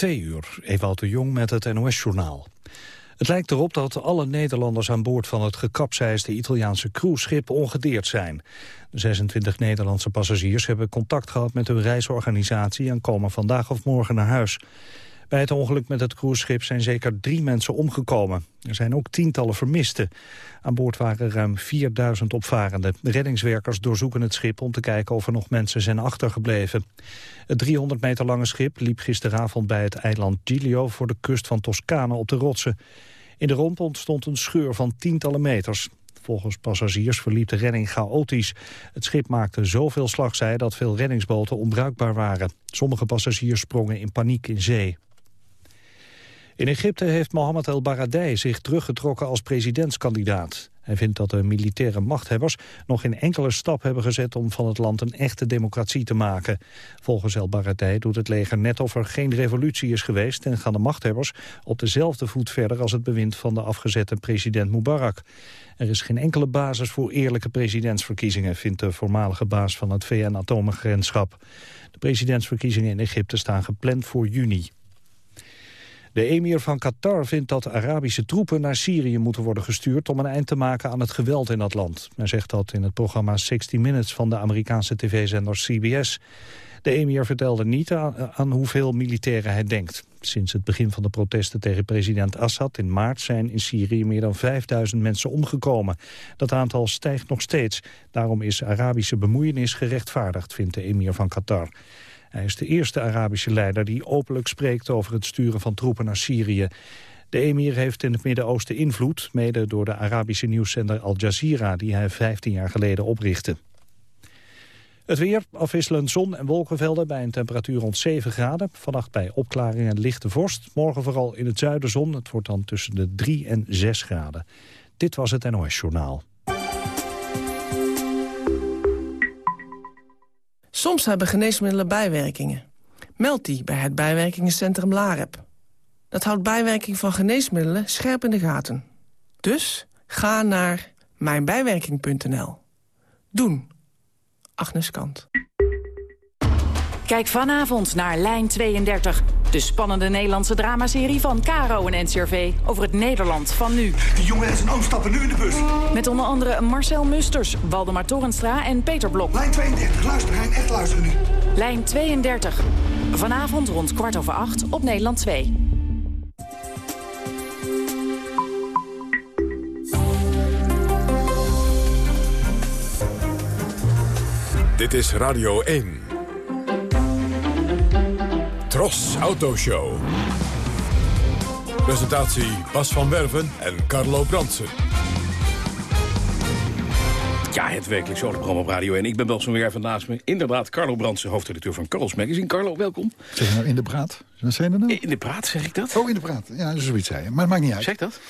Twee uur, Ewout de Jong met het NOS-journaal. Het lijkt erop dat alle Nederlanders aan boord van het gekapseisde Italiaanse cruiseschip ongedeerd zijn. De 26 Nederlandse passagiers hebben contact gehad met hun reisorganisatie en komen vandaag of morgen naar huis. Bij het ongeluk met het cruiseschip zijn zeker drie mensen omgekomen. Er zijn ook tientallen vermisten. Aan boord waren ruim 4000 opvarenden. De reddingswerkers doorzoeken het schip om te kijken of er nog mensen zijn achtergebleven. Het 300 meter lange schip liep gisteravond bij het eiland Giglio... voor de kust van Toscane op de rotsen. In de romp ontstond een scheur van tientallen meters. Volgens passagiers verliep de redding chaotisch. Het schip maakte zoveel slagzij dat veel reddingsboten onbruikbaar waren. Sommige passagiers sprongen in paniek in zee. In Egypte heeft Mohammed El Baradei zich teruggetrokken als presidentskandidaat. Hij vindt dat de militaire machthebbers nog geen enkele stap hebben gezet om van het land een echte democratie te maken. Volgens El Baradei doet het leger net of er geen revolutie is geweest en gaan de machthebbers op dezelfde voet verder als het bewind van de afgezette president Mubarak. Er is geen enkele basis voor eerlijke presidentsverkiezingen, vindt de voormalige baas van het VN-atoomagentschap. De presidentsverkiezingen in Egypte staan gepland voor juni. De emir van Qatar vindt dat Arabische troepen naar Syrië moeten worden gestuurd om een eind te maken aan het geweld in dat land. Hij zegt dat in het programma 60 Minutes van de Amerikaanse tv-zender CBS. De emir vertelde niet aan, aan, hoeveel militairen hij denkt. Sinds het begin van de protesten tegen president Assad in maart zijn in Syrië meer dan 5000 mensen omgekomen. Dat aantal stijgt nog steeds. Daarom is Arabische bemoeienis gerechtvaardigd, vindt de emir van Qatar. Hij is de eerste Arabische leider die openlijk spreekt over het sturen van troepen naar Syrië. De emir heeft in het Midden-Oosten invloed, mede door de Arabische nieuwszender Al Jazeera, die hij 15 jaar geleden oprichtte. Het weer, afwisselend zon en wolkenvelden bij een temperatuur rond 7 graden. Vannacht bij opklaringen lichte vorst. Morgen vooral in het zuiden zon. Het wordt dan tussen de 3 en 6 graden. Dit was het NOS Journaal. Soms hebben geneesmiddelen bijwerkingen. Meld die bij het bijwerkingencentrum LAREP. Dat houdt bijwerking van geneesmiddelen scherp in de gaten. Dus ga naar mijnbijwerking.nl. Doen. Agnes Kant. Kijk vanavond naar Lijn 32. De spannende Nederlandse dramaserie van Caro en NCRV over het Nederland van nu. De jongen en zijn oom stappen nu in de bus. Met onder andere Marcel Musters, Waldemar Torenstra en Peter Blok. Lijn 32, luister Hein, echt luisteren nu. Lijn 32. Vanavond rond kwart over acht op Nederland 2. Dit is Radio 1. Tros Autoshow. Presentatie Bas van Werven en Carlo Bransen. Ja, het wekelijks programma op Radio 1. Ik ben Bas van Werven naast me. Inderdaad, Carlo Brandsen, hoofdredacteur van Carlos Magazine. Carlo, welkom. Zeg je nou in de praat? Wat zei je nou? In de praat, zeg ik dat? Oh, in de praat. Ja, zoiets zei je. Maar het maakt niet uit. Zeg dat?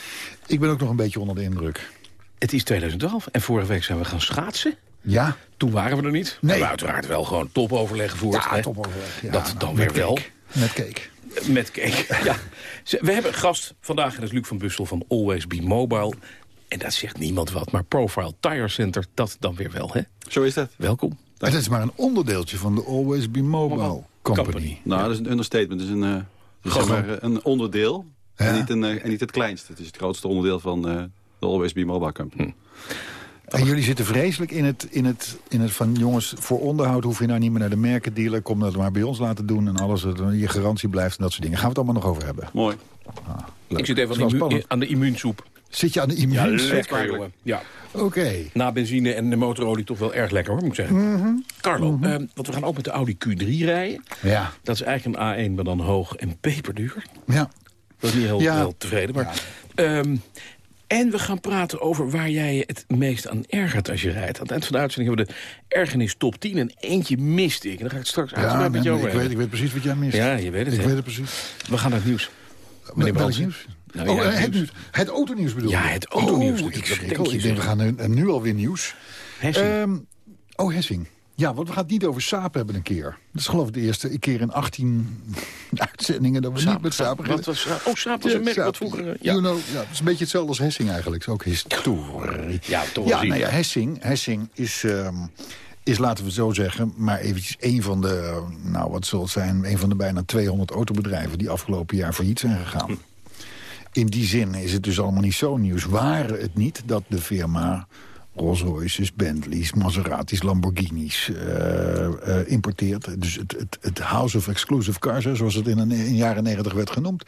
Ik ben ook nog een beetje onder de indruk. Het is 2012 en vorige week zijn we gaan schaatsen. Ja. Toen waren we er niet. Nee. We uiteraard wel gewoon topoverleg gevoerd. Ja, topoverleg. Ja, dat nou, dan weer wel. Met cake. Met cake, ja. We hebben een gast vandaag, en dat is Luc van Bussel van Always Be Mobile. En dat zegt niemand wat, maar Profile Tire Center, dat dan weer wel, hè? Zo is dat. Welkom. Het is maar een onderdeeltje van de Always Be Mobile Company. Nou, dat is een understatement. Het is een, uh, zeg maar, uh, een onderdeel Ja. en, niet een, uh, en niet het kleinste. Het is het grootste onderdeel van uh, de Always Be Mobile Company. Hm. En jullie zitten vreselijk in het, in, het, in het van... jongens, voor onderhoud hoef je nou niet meer naar de merkendealer... kom dat maar bij ons laten doen en alles, dat je garantie blijft en dat soort dingen. Gaan we het allemaal nog over hebben. Mooi. Ik zit even aan de, immu- spannend. aan de immuunsoep. Zit je aan de Ja, immuunsoep? lekker, jongen. Ja. Oké. Na benzine en de motorolie toch wel erg lekker, hoor, moet ik zeggen. Mhm. Carlo, eh, want we gaan ook met de Audi Q3 rijden. Ja. Dat is eigenlijk een A1, maar dan hoog en peperduur. Ja. Dat is niet heel, Ja. heel tevreden. Maar, ehm, en we gaan praten over waar jij je het meest aan ergert als je rijdt. Aan het eind van de uitzending hebben we de ergernis top 10. En eentje miste ik. En daar ga ik straks Ja, uitgebreid met je ik, weet, ik weet precies wat jij mist. Ja, je weet het, Ik weet het precies. We gaan naar het nieuws. Meneer Welk nieuws? Nou, oh, ja, eh, het het, nieuws. nieuws. het autonieuws bedoel Ja, je? het autonieuws Oh, ik, denk je ik denk, we gaan nu, nu alweer nieuws. Hessing. Ehm, oh, Hessing. Ja, want we gaan het niet over Saap hebben een keer. Dat is geloof ik de eerste keer in 18 uitzendingen... dat we niet met Saap beginnen. Was? Oh, Saap was een merk wat vroeger... eh, You Ja, know, ja, het is een beetje hetzelfde als Hessing eigenlijk. Het is ook historie. ja toch Ja, nou ja, Hessing, Hessing is, ehm, is, laten we zo zeggen, maar eventjes een van de... nou, wat zal het zijn, een van de bijna 200 autobedrijven... die afgelopen jaar failliet zijn gegaan. In die zin is het dus allemaal niet zo nieuws. Waren het niet dat de firma Rolls Royces, Bentleys, Maseratis, Lamborghinis uh, uh, importeert. Dus het, het, het House of Exclusive Cars, zoals het in de jaren negentig werd genoemd.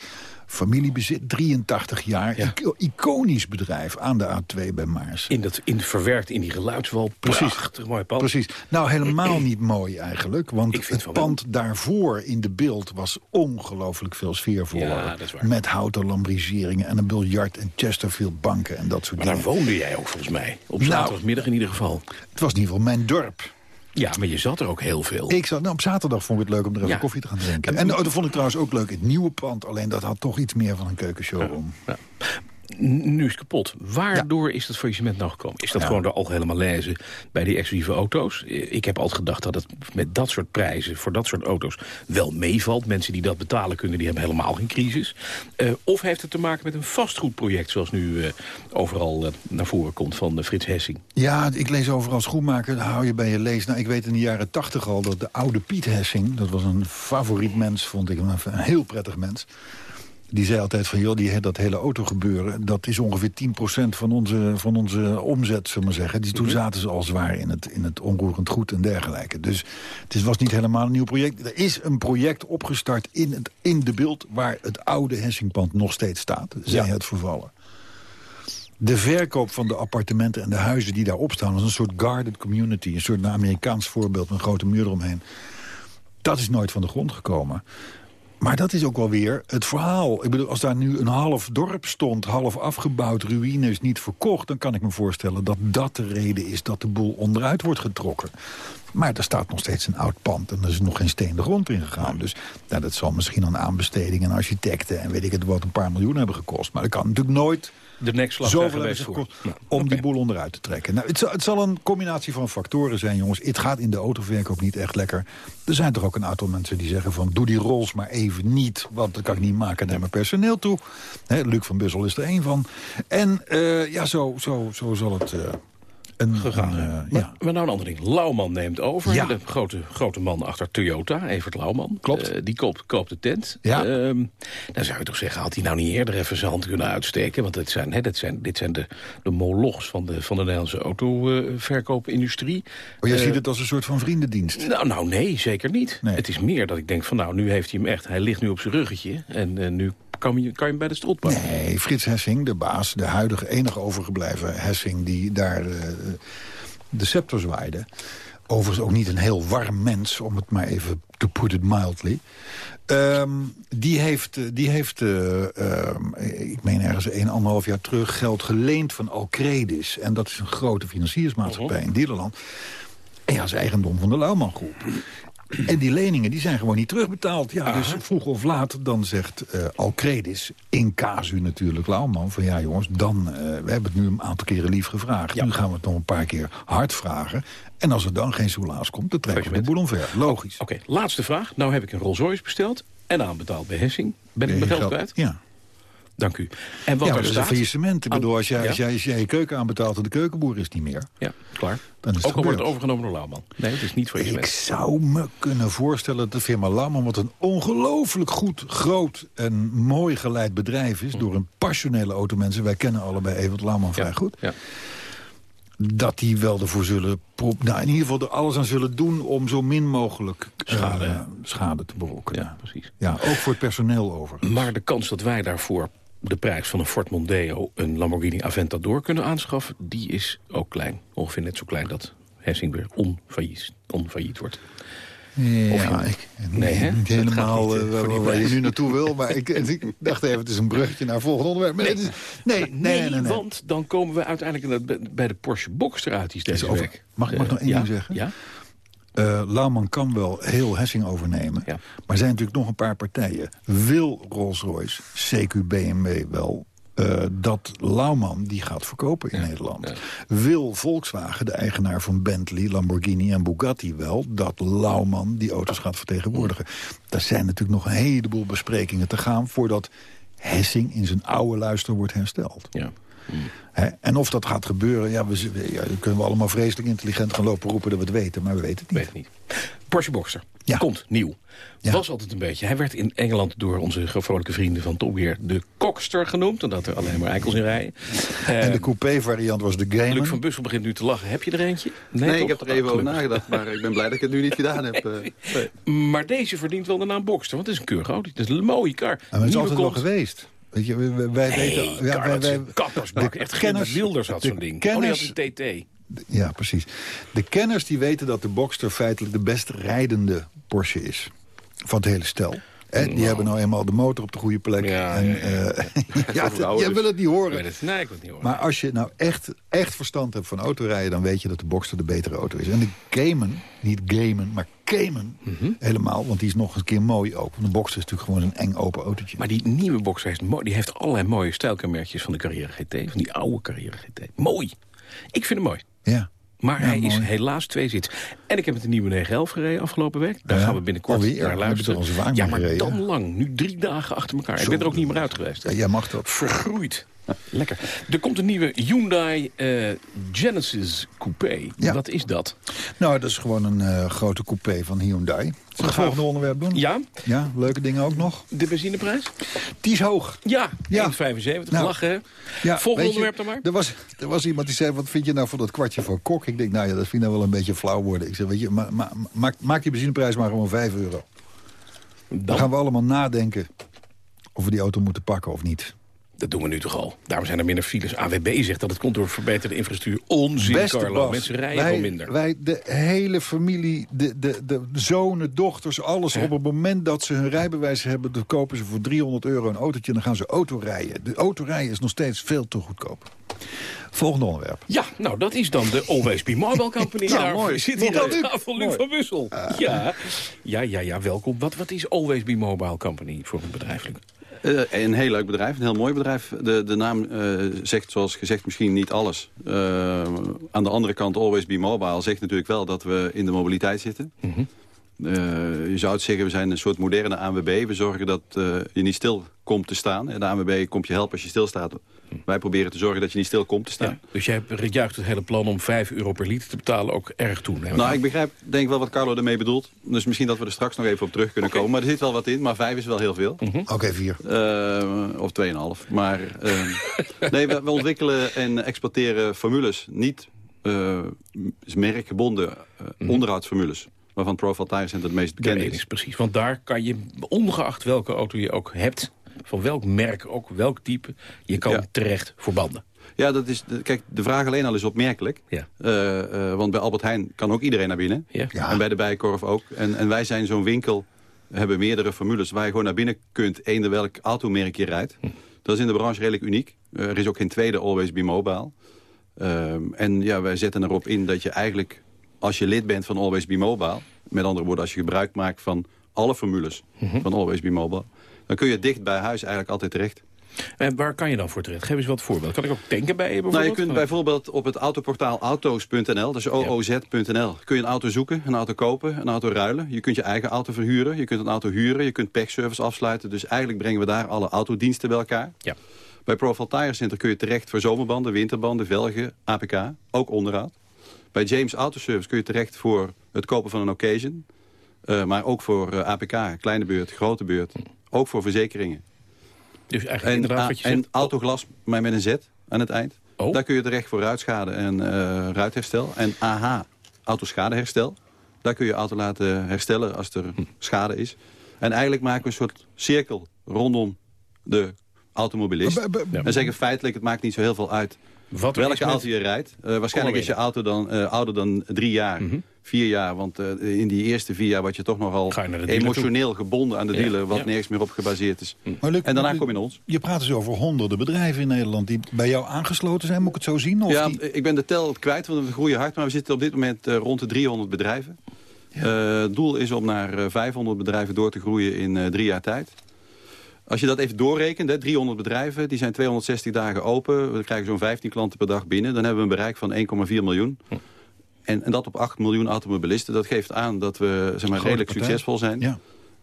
Familiebezit, 83 jaar. Ja. iconisch bedrijf aan de A2 bij Maars. In dat, in, verwerkt in die geluidswal. Precies. Prachtig mooi pand. Precies. Nou, helemaal niet mooi eigenlijk. Want Ik het wel pand daarvoor in de beeld was ongelooflijk veel sfeervoller. Ja. Met houten lambriseringen en een biljart en Chesterfield banken en dat soort Maar daar dingen. woonde jij ook volgens mij. Op Nou. zaterdagmiddag in ieder geval. Het was in ieder geval mijn dorp. Ja, maar je zat er ook heel veel. Ik zat, nou, op zaterdag vond ik het leuk om er even Ja. koffie te gaan drinken. En oh, dat vond ik trouwens ook leuk, het nieuwe pand. Alleen dat had toch iets meer van een keukenshowroom. Ja. N- Nu is het kapot. Waardoor is dat faillissement nou gekomen? Is dat Ja. gewoon de algehele malaise bij die exclusieve auto's? Eh, Ik heb altijd gedacht dat het met dat soort prijzen... voor dat soort auto's wel meevalt. Mensen die dat betalen kunnen, die hebben helemaal geen crisis. Eh, of heeft het te maken met een vastgoedproject... zoals nu eh, overal naar voren komt van Frits Hessing? Ja, ik lees overal schoenmaker, hou je bij je lees. Nou, ik weet in de jaren tachtig al dat de oude Piet Hessing... dat was een favoriet mens, vond ik, een heel prettig mens... die zei altijd van, joh, die, dat hele autogebeuren... dat is ongeveer 10% van onze, van onze omzet, zullen we maar zeggen. Die, toen zaten ze al zwaar in het, in het onroerend goed en dergelijke. Dus het is, was niet helemaal een nieuw project. Er is een project opgestart in, het, in de beeld... waar het oude Hessingpand nog steeds staat. Zij het vervallen. De verkoop van de appartementen en de huizen die daarop staan... was een soort guarded community, een soort Amerikaans voorbeeld... met een grote muur eromheen. Dat is nooit van de grond gekomen. Maar dat is ook wel weer het verhaal. Ik bedoel, als daar nu een half dorp stond, half afgebouwd, ruïnes niet verkocht... dan kan ik me voorstellen dat dat de reden is dat de boel onderuit wordt getrokken. Maar er staat nog steeds een oud pand en er is nog geen steen de grond in gegaan. Dus nou, dat zal misschien aan aanbesteding en architecten... en weet ik het wat, een paar miljoen hebben gekost. Maar dat kan natuurlijk nooit De nekslag zoveel hebben ze voor. om die boel onderuit te trekken. Nou, het, zal, het zal een combinatie van factoren zijn, jongens. Het gaat in de autoverkoop niet echt lekker. Er zijn toch ook een aantal mensen die zeggen van... doe die rols maar even niet, want dat kan ik niet maken naar mijn personeel toe. Luc van Bussel is er één van. En eh, ja, zo, zo, zo zal het... eh, een, gegaan. een, eh, maar, ja. maar nou een ander ding. Lauwman neemt over. Ja. De grote, grote man achter Toyota, Evert Lauwman. Klopt. Eh, die koopt, koopt de tent. Ja. Ehm, dan zou je toch zeggen, had hij nou niet eerder even zijn hand kunnen uitsteken? Want dit zijn, hè, dit zijn, dit zijn de, de molochs van de, van de Nederlandse autoverkoopindustrie. Oh, jij Eh, ziet het als een soort van vriendendienst. nou, nou, nee, zeker niet. Nee. Het is meer dat ik denk van, nou, nu heeft hij hem echt. Hij ligt nu op zijn ruggetje en nu kan je, kan je bij de strot pakken. Nee, Frits Hessing, de baas, de huidige enige overgebleven Hessing... die daar eh, de scepter zwaaide. Overigens ook niet een heel warm mens, om het maar even to put it mildly. Ehm, die heeft, eh, die heeft eh, ehm, ik meen ergens een, anderhalf jaar terug... geld geleend van Alcredis. En dat is een grote financiersmaatschappij in Nederland. En ja, is eigendom van de Lauwman Groep. En die leningen die zijn gewoon niet terugbetaald. Ja, dus vroeg of laat dan zegt eh Alcredis, in casu natuurlijk Lauwman... van ja jongens, dan, eh, we hebben het nu een aantal keren lief gevraagd. Nu gaan we het nog een paar keer hard vragen. En als er dan geen soelaas komt, dan trekken we de boel omver. Logisch. Oké, laatste vraag. Nou heb ik een Rolls Royce besteld en aanbetaald bij Hessing. Ben ik mijn geld kwijt? Ja. Dank u. En wat ja, er dat is een staat... faillissement. Ik bedoel, als jij, Ja. als, jij, als jij je keuken aanbetaalt en de keukenboer is niet meer... Ja, klaar. Dan is het Ook al wordt het overgenomen door Lauwman. Nee, het is niet voor je Ik zou me kunnen voorstellen dat de firma Lauwman... wat een ongelooflijk goed, groot en mooi geleid bedrijf is... door een passionele automensen. Wij kennen allebei Evert Lauwman vrij goed. Ja. Dat die wel ervoor zullen... Nou, in ieder geval er alles aan zullen doen... om zo min mogelijk eh, Schade. schade te berokkenen. ja, precies. Ja, ook voor het personeel over. Maar de kans dat wij daarvoor de prijs van een Ford Mondeo... een Lamborghini Aventador kunnen aanschaffen... die is ook klein. Ongeveer net zo klein dat Hessing weer onfailliet, onfailliet wordt. Ja, ik, Nee, hè? niet helemaal niet, eh, eh, waar, waar je nu naartoe wil. Maar ik, ik dacht even, het is een bruggetje naar het volgende onderwerp. Maar nee, is, nee, nee, nee, nee, nee. want dan komen we uiteindelijk bij de Porsche Boxster uit. Die is deze week. Mag ik- mag ik nog Eh, één ja, ding zeggen? Ja? Eh, Lauwman kan wel heel Hessing overnemen. Ja. Maar er zijn natuurlijk nog een paar partijen. Wil Rolls-Royce, CQ BMW wel... eh, dat Lauwman die gaat verkopen in Nederland. Wil Volkswagen, de eigenaar van Bentley, Lamborghini en Bugatti wel... dat Lauwman die auto's gaat vertegenwoordigen. Er zijn natuurlijk nog een heleboel besprekingen te gaan... voordat Hessing in zijn oude luister wordt hersteld. Ja. Hè? En of dat gaat gebeuren, ja, we, z- ja, dan kunnen we allemaal vreselijk intelligent gaan lopen roepen dat we het weten. Maar we weten het niet. Weet het niet. Porsche Boxster. Ja. Komt, nieuw. Ja. Was altijd een beetje. Hij werd in Engeland door onze vrolijke vrienden van Top Gear de Cockster genoemd. Omdat er alleen maar eikels in rijden. En de coupé-variant was de Gamer. Luc van Bussel begint nu te lachen. Heb je er eentje? Nee, ik heb er even Oh, over nagedacht, maar ik ben blij dat ik het nu niet gedaan heb. eh. Maar deze verdient wel de naam Boxster. Want het is een keurige auto. Het is een mooie kar. En het is Nieuwe altijd wel kont. geweest. Weet je, wij, wij weten... Ja, wij, wij, kappersbak. Echt kenners- Wilders had zo'n ding. kenners- oh, die had een TT. ja, precies. De kenners die weten dat de Boxster feitelijk de best rijdende Porsche is. Van het hele stel. En die hebben nou eenmaal de motor op de goede plek. Ja, en, ja, eh, ja, verhouden jij wil het niet horen. het. Nee, ik wil het niet horen. Maar als je nou echt, echt verstand hebt van autorijden... dan weet je dat de Boxster de betere auto is. En de Cayman, niet Cayman, maar Cayman Mhm. helemaal... want die is nog eens een keer mooi ook. Want de Boxster is natuurlijk gewoon een eng open autootje. Maar die nieuwe Boxster heeft, die heeft allerlei mooie stijlkenmerkjes van de Carrera GT. Van die oude Carrera GT. Mooi. Ik vind hem mooi. ja. Maar Ja, hij is helaas twee zit. En ik heb met de nieuwe 911 gereden afgelopen week. Daar Ja, gaan we binnenkort alweer. naar Heb je luisteren. er ja, maar gereden? dan lang. Nu drie dagen achter elkaar. ik ben er ook niet meer uit geweest. Ja, jij mag dat. Vergroeid. Lekker. Er komt een nieuwe Hyundai eh, Genesis Coupé. Ja. Wat is dat? Nou, dat is gewoon een eh, grote coupé van Hyundai. Zullen het volgende onderwerp doen? Ja, Ja, leuke dingen ook nog. de benzineprijs? Die is hoog. Ja, Ja. 1,75. Nou, Lachen? Ja, Volgende onderwerp dan maar. Er was, er was iemand die zei, wat vind je nou voor dat kwartje van Kok? Ik denk, nou ja, dat vind ik nou wel een beetje flauw worden. Ik zeg, weet je, ma ma maak, maak die benzineprijs maar gewoon 5 euro. Dan Dan, gaan we allemaal nadenken of we die auto moeten pakken of niet. Dat doen we nu toch al. Daarom zijn er minder files. AWB zegt dat het komt door verbeterde infrastructuur. Onzin, Beste Carlo. Bas, Mensen rijden wij, minder. Wij, de hele familie, de, de, de zonen, dochters, alles. Ja. Op het moment dat ze hun rijbewijs hebben... dan kopen ze voor 300 euro een autootje en dan gaan ze autorijden. De autorijden is nog steeds veel te goedkoop. Volgende onderwerp. Ja, nou, dat is dan de Always Be Mobile Company. Nou, Daar mooi. zit hier aan tafel Luc van Bussel. Ja. ja, ja, ja, welkom. Wat, wat is Always Be Mobile Company voor een bedrijf, Luc? Eh, een heel leuk bedrijf, een heel mooi bedrijf. De, de naam eh, zegt zoals gezegd misschien niet alles. Eh, aan de andere kant, Always Be Mobile zegt natuurlijk wel dat we in de mobiliteit zitten. Eh, je zou het zeggen, we zijn een soort moderne ANWB. We zorgen dat eh, je niet stil komt te staan. En de ANWB komt je helpen als je stilstaat. Wij proberen te zorgen dat je niet stil komt te staan. Ja, dus jij juicht het hele plan om 5 euro per liter te betalen ook erg toe. Nou, aan. ik begrijp denk wel wat Carlo ermee bedoelt. Dus misschien dat we er straks nog even op terug kunnen komen. Maar er zit wel wat in, maar vijf is wel heel veel. Oké, vier. Eh, of 2,5. Maar eh, nee, we, we ontwikkelen en exporteren formules. Niet eh, merkgebonden eh, onderhoudsformules. Waarvan Profile Tire Center het meest bekend is. precies. Want daar kan je, ongeacht welke auto je ook hebt... van welk merk ook, welk type... je kan Ja. terecht voor banden. Ja, dat is, kijk, de vraag alleen al is opmerkelijk. Ja. Eh, eh, want bij Albert Heijn kan ook iedereen naar binnen. Ja. Ja. En bij de Bijenkorf ook. En, en wij zijn zo'n winkel, hebben meerdere formules... waar je gewoon naar binnen kunt, eender welk automerk je rijdt. Hm. Dat is in de branche redelijk uniek. Eh, er is ook geen tweede Always Be Mobile. Ehm, en ja, wij zetten erop in dat je eigenlijk, als je lid bent van Always Be Mobile... met andere woorden, als je gebruik maakt van alle formules Mhm. van Always Be Mobile... dan kun je dicht bij huis eigenlijk altijd terecht. En waar kan je dan voor terecht? Geef eens wat voorbeelden. Kan ik ook tanken bij je bijvoorbeeld? Nou, je kunt bijvoorbeeld op het autoportaal auto's.nl, dat is ooz.nl, kun je een auto zoeken, een auto kopen, een auto ruilen. Je kunt je eigen auto verhuren, je kunt een auto huren, je kunt pechservice afsluiten. Dus eigenlijk brengen we daar alle autodiensten bij elkaar. Ja. Bij Profile Tire Center kun je terecht voor zomerbanden, winterbanden, velgen, APK, ook onderhoud. Bij James Autoservice kun je terecht voor het kopen van een occasion. eh, maar ook voor eh, APK, kleine beurt, grote beurt. Ook voor verzekeringen. Dus eigenlijk En, wat je en zegt. autoglas, maar met een Z aan het eind. Oh. Daar kun je terecht voor ruitschade en eh, ruitherstel. En AH, autoschadeherstel. Daar kun je auto laten herstellen als er Hm. schade is. En eigenlijk maken we een soort cirkel rondom de automobilist. B- En zeggen feitelijk, het maakt niet zo heel veel uit Wat welke met- auto je rijdt. Eh, waarschijnlijk is je auto dan eh, ouder dan drie jaar, Mhm. vier jaar. Want eh, in die eerste vier jaar word je toch nogal je naar emotioneel gebonden aan de Ja, dealer... wat ja. nergens meer op gebaseerd is. Maar Luc, En daarna kom je in ons. Je praat dus over honderden bedrijven in Nederland die bij jou aangesloten zijn. Moet ik het zo zien? Of ja, die... ik ben de tel kwijt, want we groeien hard. Maar we zitten op dit moment eh, rond de 300 bedrijven. Eh, het doel is om naar eh, 500 bedrijven door te groeien in eh, drie jaar tijd. Als je dat even doorrekent, hè, 300 bedrijven, die zijn 260 dagen open. We krijgen zo'n 15 klanten per dag binnen. Dan hebben we een bereik van 1,4 miljoen. En, en dat op 8 miljoen automobilisten. Dat geeft aan dat we zeg maar, redelijk partij. succesvol zijn. Ja.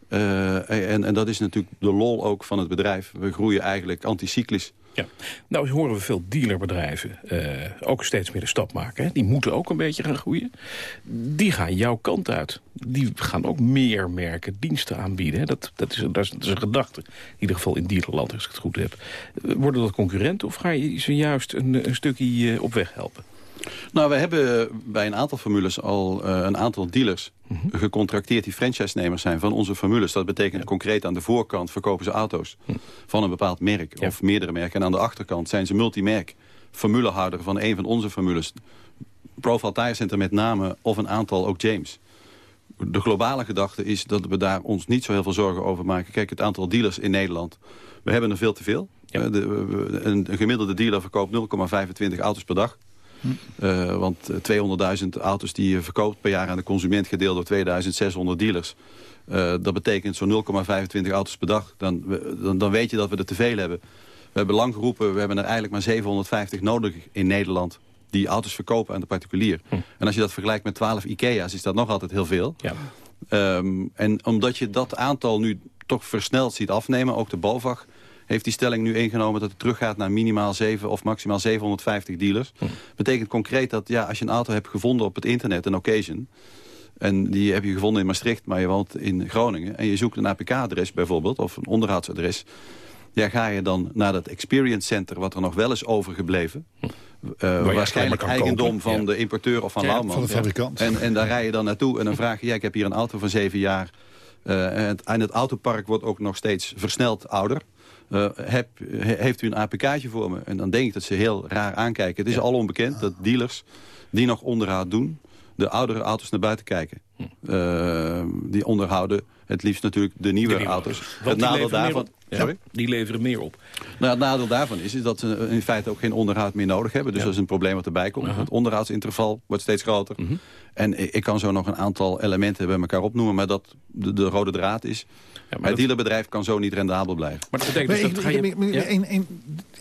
Eh, en, en dat is natuurlijk de lol ook van het bedrijf. We groeien eigenlijk anticyclisch Ja. Nou horen we veel dealerbedrijven uh, ook steeds meer de stap maken. Hè? Die moeten ook een beetje gaan groeien. Die gaan jouw kant uit. Die gaan ook meer merken, diensten aanbieden. Hè? Dat, dat, is, dat, is, een gedachte. In ieder geval in dierenland, als ik het goed heb. Worden dat concurrenten of ga je ze juist een, een stukje op weg helpen? Nou, we hebben bij een aantal formules al uh, een aantal dealers mm -hmm. gecontracteerd... die franchise-nemers zijn van onze formules. Dat betekent ja. concreet aan de voorkant verkopen ze auto's hm. van een bepaald merk ja. of meerdere merken. En aan de achterkant zijn ze multimerk formulehouder van een van onze formules. Profile Tire Center met name of een aantal ook James. De globale gedachte is dat we daar ons niet zo heel veel zorgen over maken. Kijk, het aantal dealers in Nederland, we hebben er veel te veel. Ja. Uh, de, een gemiddelde dealer verkoopt 0,25 auto's per dag. Uh, want 200.000 auto's die je verkoopt per jaar aan de consument gedeeld door 2600 dealers. Uh, dat betekent zo'n 0,25 auto's per dag. Dan, dan, dan, weet je dat we er te veel hebben. We hebben lang geroepen, we hebben er eigenlijk maar 750 nodig in Nederland die auto's verkopen aan de particulier. Hm. En als je dat vergelijkt met 12 Ikea's, is dat nog altijd heel veel. Ja. Um, en omdat je dat aantal nu toch versneld ziet afnemen, ook de BOVAG heeft die stelling nu ingenomen dat het teruggaat naar minimaal 7 of maximaal 750 dealers. Hm. Betekent concreet dat ja, als je een auto hebt gevonden op het internet, een occasion... en die heb je gevonden in Maastricht, maar je woont in Groningen... en je zoekt een APK-adres bijvoorbeeld, of een onderhoudsadres... ja, ga je dan naar dat experience center, wat er nog wel is overgebleven... Uh, waarschijnlijk eigendom kopen. van ja. de importeur of van ja, Lauwman. Van de fabrikant. En, en daar rij je dan naartoe en dan vraag je... Ja, ik heb hier een auto van zeven jaar... Uh, en, en het autopark wordt ook nog steeds versneld ouder. Uh, heb, heeft u een APK'tje voor me? En dan denk ik dat ze heel raar aankijken. Het is ja. al onbekend dat dealers die nog onderhoud doen... de oudere auto's naar buiten kijken. Hm. Uh, die onderhouden het liefst natuurlijk de nieuwe, de nieuwe auto's. Het nadeel daarvan... Sorry? Die leveren meer op. Nou, het nadeel daarvan is, is dat ze in feite ook geen onderhoud meer nodig hebben. Dus ja. dat is een probleem wat erbij komt. Uh -huh. Het onderhoudsinterval wordt steeds groter. Uh -huh. En ik, ik, kan zo nog een aantal elementen bij elkaar opnoemen... maar dat de, de rode draad is... Ja, het dat... dealerbedrijf kan zo niet rendabel blijven. Maar dat betekent dus dat ik, ga je... Ik, ja? een, een,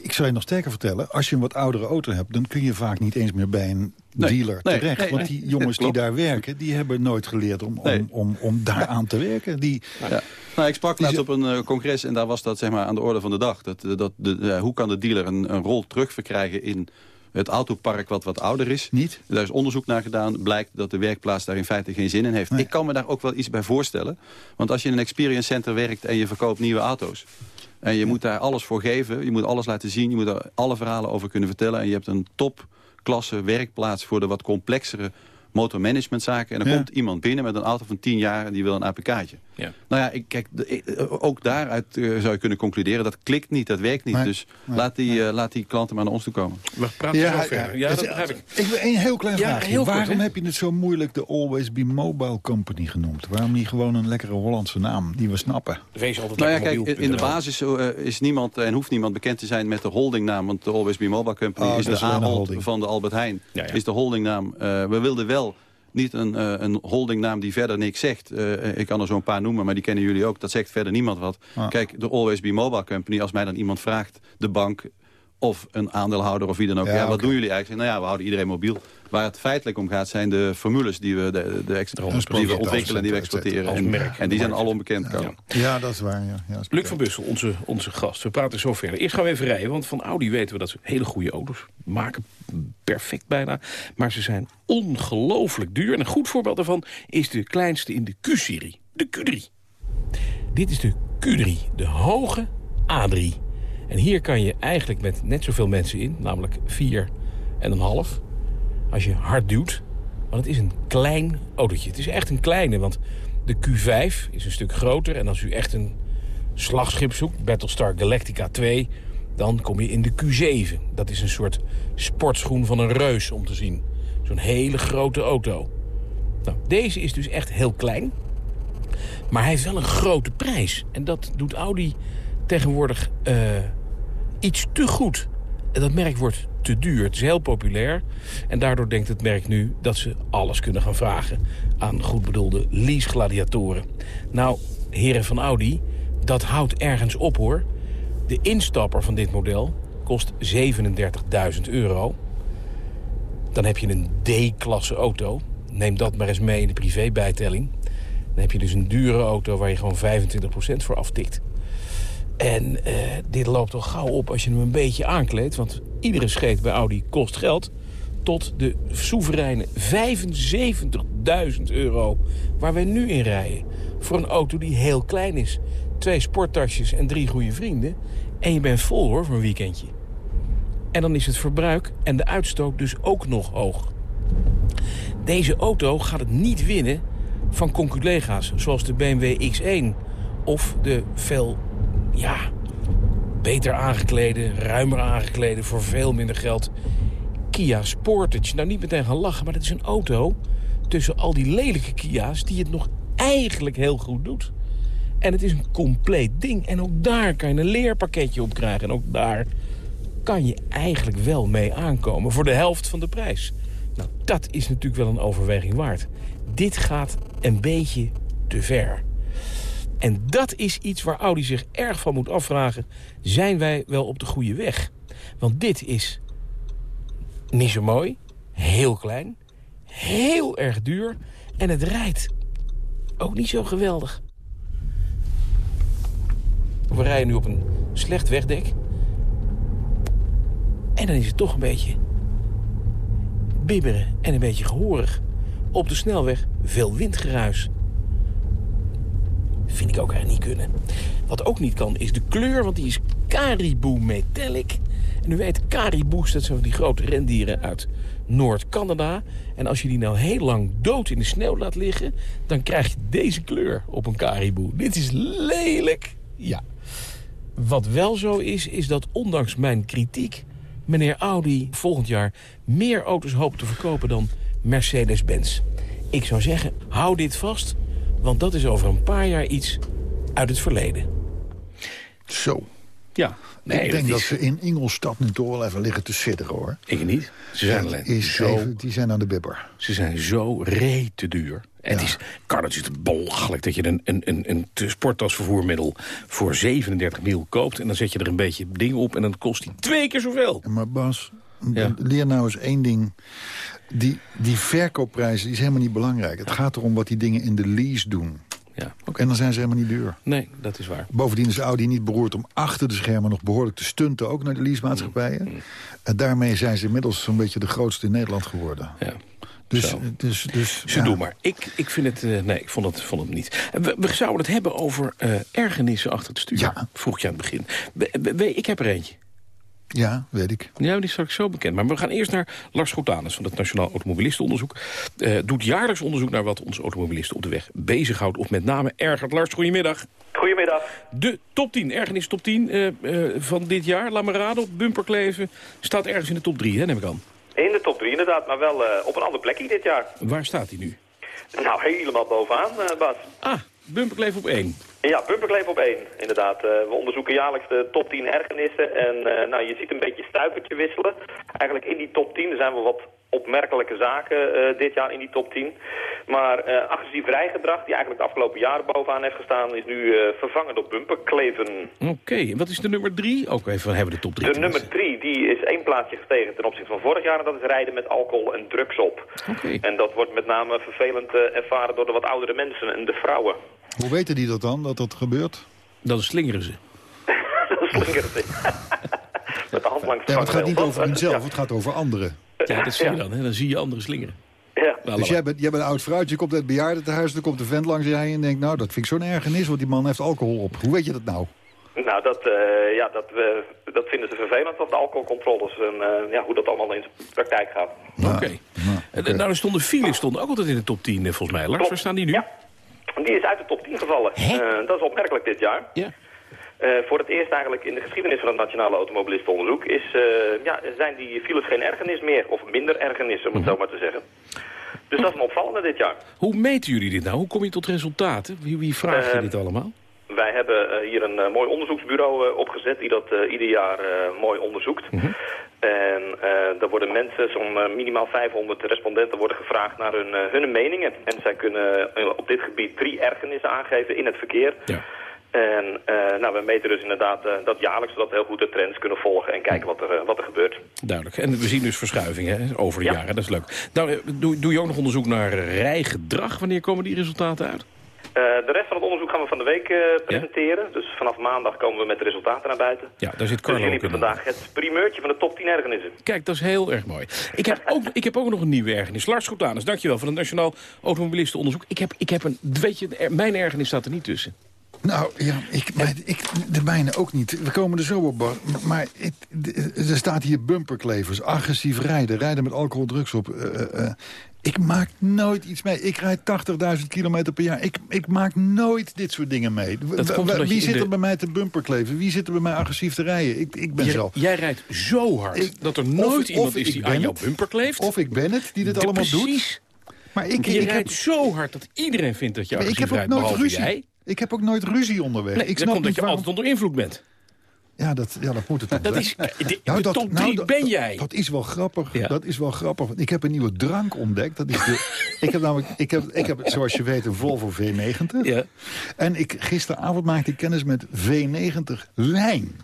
ik zou je nog sterker vertellen. Als je een wat oudere auto hebt... dan kun je vaak niet eens meer bij een nee, dealer nee, terecht. Nee, want die jongens die daar werken... die hebben nooit geleerd om, om, om, om daaraan te werken. Die, ja. Nou, ik sprak laatst op een uh, congres en daar was dat zeg maar, aan de orde van de dag. Dat, dat de, uh, hoe kan de dealer een, een rol terugverkrijgen in het autopark wat wat ouder is. Niet? Daar is onderzoek naar gedaan. Blijkt dat de werkplaats daar in feite geen zin in heeft. Nee. Ik kan me daar ook wel iets bij voorstellen. Want als je in een experience center werkt en je verkoopt nieuwe auto's... en je ja. moet daar alles voor geven, je moet alles laten zien... je moet er alle verhalen over kunnen vertellen... en je hebt een topklasse werkplaats voor de wat complexere motormanagementzaken. En dan ja. komt iemand binnen met een auto van 10 jaar en die wil een APK'tje. Ja. Nou ja, ik, kijk, ook daaruit uh, zou je kunnen concluderen... dat klikt niet, dat werkt niet. Nee, dus nee, laat, die, uh, laat die klanten maar naar ons toe komen. We praten ja, zo verder. Ja, ja, dat begrijp ik. Ik wil een heel klein ja, vraagje. Heel Waarom kort, heb je het zo moeilijk de Always Be Mobile Company genoemd? Waarom niet gewoon een lekkere Hollandse naam die we snappen? Wees altijd nou ja, kijk, in, in de basis uh, is niemand en hoeft niemand bekend te zijn met de holdingnaam. Want de Always Be Mobile Company oh, is de Ahold van de Albert Heijn. Ja, is de holdingnaam. we wilden wel niet een, uh, een holdingnaam die verder niks zegt. Uh, ik kan er zo een paar noemen, maar die kennen jullie ook. Dat zegt verder niemand wat. Ah. Kijk, de Always Be Mobile Company, als mij dan iemand vraagt... de bank of een aandeelhouder of wie dan ook. Ja, ja wat okay. doen jullie eigenlijk? Nou ja, we houden iedereen mobiel. Waar het feitelijk om gaat zijn de formules die we, de, de extra, die we ontwikkelen en die we exporteren. En, merk, en die zijn al onbekend. Ja, ja, dat is waar. Ja. Ja, Luc van Bussel, onze, onze gast. We praten zo verder. Eerst gaan we even rijden, want van Audi weten we dat ze hele goede auto's maken. Perfect bijna. Maar ze zijn ongelooflijk duur. En een goed voorbeeld daarvan is de kleinste in de Q-serie. De Q3. Dit is de Q3, de hoge A3. En hier kan je eigenlijk met net zoveel mensen in, namelijk vier en een half, als je hard duwt. Want het is een klein autootje. Het is echt een kleine, want de Q5 is een stuk groter. En als u echt een slagschip zoekt, Battlestar Galactica 2... dan kom je in de Q7. Dat is een soort sportschoen van een reus om te zien. Zo'n hele grote auto. Nou, deze is dus echt heel klein. Maar hij heeft wel een grote prijs. En dat doet Audi tegenwoordig uh, iets te goed. En dat merk wordt te duur. Het is heel populair. En daardoor denkt het merk nu dat ze alles kunnen gaan vragen... aan goed bedoelde leasegladiatoren. Nou, heren van Audi, dat houdt ergens op hoor. De instapper van dit model kost 37.000 euro. Dan heb je een D-klasse auto. Neem dat maar eens mee in de privébijtelling. Dan heb je dus een dure auto waar je gewoon 25% voor aftikt. En eh, dit loopt toch gauw op als je hem een beetje aankleedt. Want iedere scheet bij Audi kost geld. Tot de soevereine 75.000 euro waar wij nu in rijden. Voor een auto die heel klein is. Twee sporttasjes en drie goede vrienden. En je bent vol hoor voor een weekendje. En dan is het verbruik en de uitstoot dus ook nog hoog. Deze auto gaat het niet winnen van conculega's... zoals de BMW X1 of de veel ja, beter aangeklede, ruimer aangeklede... voor veel minder geld Kia Sportage. Nou, niet meteen gaan lachen, maar dat is een auto... tussen al die lelijke Kia's die het nog eigenlijk heel goed doet. En het is een compleet ding. En ook daar kan je een leerpakketje op krijgen. En ook daar kan je eigenlijk wel mee aankomen voor de helft van de prijs. Nou, dat is natuurlijk wel een overweging waard. Dit gaat een beetje te ver. En dat is iets waar Audi zich erg van moet afvragen. Zijn wij wel op de goede weg? Want dit is niet zo mooi, heel klein, heel erg duur... en het rijdt ook niet zo geweldig. We rijden nu op een slecht wegdek. En dan is het toch een beetje bibberen en een beetje gehoorig. Op de snelweg veel windgeruis. Vind ik ook eigenlijk niet kunnen. Wat ook niet kan is de kleur, want die is Caribou Metallic. En u weet, Caribou's, dat zijn die grote rendieren uit Noord-Canada. En als je die nou heel lang dood in de sneeuw laat liggen... dan krijg je deze kleur op een Caribou. Dit is lelijk. Ja. Wat wel zo is, is dat ondanks mijn kritiek... meneer Audi volgend jaar meer auto's hoopt te verkopen dan Mercedes-Benz. Ik zou zeggen, hou dit vast, want dat is over een paar jaar iets uit het verleden. Zo. Ja, nee, ik denk dat dat is- ze in Ingolstad nu toch wel even liggen te sidderen, hoor. Ik niet. Ze zijn, alleen Is zo, even- die zijn aan de bibber. ze zijn zo rete duur. En het is, kan het is belachelijk dat je een, een, een, een te- sporttasvervoermiddel voor 37 mil koopt. En dan zet je er een beetje ding op en dan kost die twee keer zoveel. Maar Bas, Ja. leer nou eens één ding. Die, die verkoopprijzen die is helemaal niet belangrijk. Het gaat erom wat die dingen in de lease doen. Ja. En dan zijn ze helemaal niet duur. Nee, dat is waar. Bovendien is Audi niet beroerd om achter de schermen nog behoorlijk te stunten... ook naar de leasemaatschappijen. Mm. En daarmee zijn ze inmiddels zo'n beetje de grootste in Nederland geworden. Ja. Dus, Zo. dus, dus Ze ja. doen maar. Ik, ik vind het... eh, nee, ik vond het, vond het niet. We, we zouden het hebben over eh, ergernissen achter het stuur. Ja. Vroeg je aan het begin. Ik heb er eentje. Ja, weet ik. Ja, die is straks zo bekend. Maar we gaan eerst naar Lars Schotanus van het Nationaal Automobilistenonderzoek. Eh, doet jaarlijks onderzoek naar wat onze automobilisten op de weg bezighoudt... of met name ergert. Lars, goedemiddag. Goedemiddag. De top 10, ergernis top 10 eh, eh, van dit jaar. Laat me raden, op bumperkleven staat ergens in de top 3, hè, neem ik aan. In de top 3 inderdaad, maar wel eh, op een ander plekje dit jaar. Waar staat hij nu? Nou, helemaal bovenaan, eh, Bas. Ah, bumperkleven op 1. Ja, bumperkleef op 1, inderdaad. Eh, we onderzoeken jaarlijks de top 10 ergernissen. En eh, nou, je ziet een beetje stuivertje wisselen. Eigenlijk in die top 10 er zijn wel wat opmerkelijke zaken eh, dit jaar in die top 10. Maar agressief rijgedrag, die eigenlijk de afgelopen jaren bovenaan heeft gestaan... is nu vervangen door bumperkleven. Oké, en wat is de nummer 3? Ook even, hebben we de top 3. De nummer 3 die is één plaatsje gestegen ten opzichte van vorig jaar. En dat is rijden met alcohol en drugs op. Oké. En dat wordt met name vervelend ervaren door de wat oudere mensen en de vrouwen. Hoe weten die dat dan, dat dat gebeurt? Dan slingeren ze. Met de hand langs de Ja, maar het gaat niet over hunzelf, het gaat over anderen. Ja, dat zie je dan. Hè? Dan zie je anderen slingeren. Ja. Nou, Dus jij bent, jij bent een oud vrouwtje, je komt uit het bejaardentehuis... dan komt de vent langs jij en denkt, nou, dat vind ik zo'n ergernis... want die man heeft alcohol op. Hoe weet je dat nou? Nou, dat, eh, ja, dat, eh, dat vinden ze vervelend, dat de alcoholcontroles en eh, ja, hoe dat allemaal in zijn praktijk gaat. Oké. Eh, Nou, er stonden files stonden ook altijd in de top 10, eh, volgens mij. Lars, waar staan die nu? Ja, die is uit de top 10 gevallen. Eh, dat is opmerkelijk dit jaar. Ja. Eh, voor het eerst eigenlijk in de geschiedenis van het Nationale Automobilistenonderzoek is, eh, ja, zijn die files geen ergernis meer, of minder ergernis, om het Mhm. zo maar te zeggen. Dus dat is een opvallende dit jaar. Hoe meten jullie dit nou? Hoe kom je tot resultaten? Wie, wie vraagt je dit allemaal? Wij hebben hier een mooi onderzoeksbureau opgezet die dat ieder jaar mooi onderzoekt. Mhm. En eh er worden mensen, zo'n eh, minimaal 500 respondenten worden gevraagd naar hun, eh, hun meningen. En zij kunnen op dit gebied drie ergernissen aangeven in het verkeer. Ja. En nou, we meten dus inderdaad dat jaarlijks, zodat we heel goed de trends kunnen volgen en kijken wat er, wat er gebeurt. Duidelijk. En we zien dus verschuivingen over de Ja. jaren. Dat is leuk. Nou, doe, doe je ook nog onderzoek naar rijgedrag? Wanneer komen die resultaten uit? Eh, de rest van het onderzoek gaan we van de week eh, presenteren. Dus vanaf maandag komen we met de resultaten naar buiten. Ja, daar zit Dus Carlo jullie ook in. hebben vandaag het primeurtje van de top 10 ergernissen. Kijk, dat is heel erg mooi. Ik heb ook, ik heb ook nog een nieuwe ergernis. Lars Schotanus, dankjewel, van het Nationaal Automobilistenonderzoek. Ik heb, ik heb een, weet je, mijn ergernis staat er niet tussen. Nou, ja, ik, maar ik, de mijne ook niet. We komen er zo op, Bart. Maar ik, de- er staat hier bumperklevers, agressief rijden... rijden met alcohol, drugs op. eh, eh, eh. Ik maak nooit iets mee. Ik rijd 80.000 kilometer per jaar. Ik, ik maak nooit dit soort dingen mee. Wie zit de- er bij mij te bumperkleven? Wie zit er bij mij agressief te rijden? Ik, ik ben Jij, zelf... jij rijdt zo hard Ik- dat er nooit of iemand is ik die aan jouw bumper kleeft. Of ik ben het die dit De- allemaal doet. Precies. Maar ik, je ik, heb, rijdt zo hard dat iedereen vindt dat je maar ik agressief heb ook rijdt, nooit ruzie. jij. Ik heb ook nooit ruzie onderweg. Nee, ik dat snap komt dat je waarom... altijd onder invloed bent. Ja, dat, ja, dat moet het toch Dat is, de, de Nou, dat- top nou, 3 dat- ben jij. Dat is wel grappig. Ja. Dat is wel grappig. Want ik heb een nieuwe drank ontdekt. Dat is de, ik heb namelijk, ik heb, ik heb, zoals je weet, een Volvo V90. Ja. En ik, gisteravond maakte ik kennis met V90 wijn.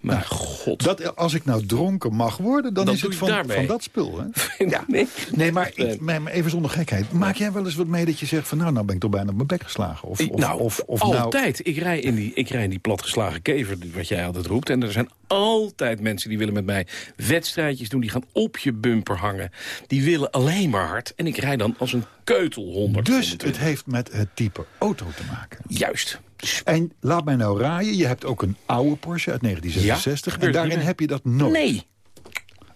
Maar god. Dat, als ik nou dronken mag worden, dan, Dan is het van, van dat spul. Hè? ja. nee. Nee, maar, ik, even zonder gekheid. Maak jij wel eens wat mee dat je zegt van... nou, nou ben ik toch bijna op mijn bek geslagen? Of, of, nou, of, of nou, altijd. Ik, rij in die, ik rij in die platgeslagen kever, wat jij altijd roept. En er zijn altijd mensen die willen met mij wedstrijdjes doen. Die gaan op je bumper hangen. Die willen alleen maar hard. En ik rij dan als een keutel 100. dus 120. het heeft met het type auto te maken. Juist. En laat mij nou raaien, je hebt ook een oude Porsche uit 1966. Ja, en daarin heb je dat nooit. Nee,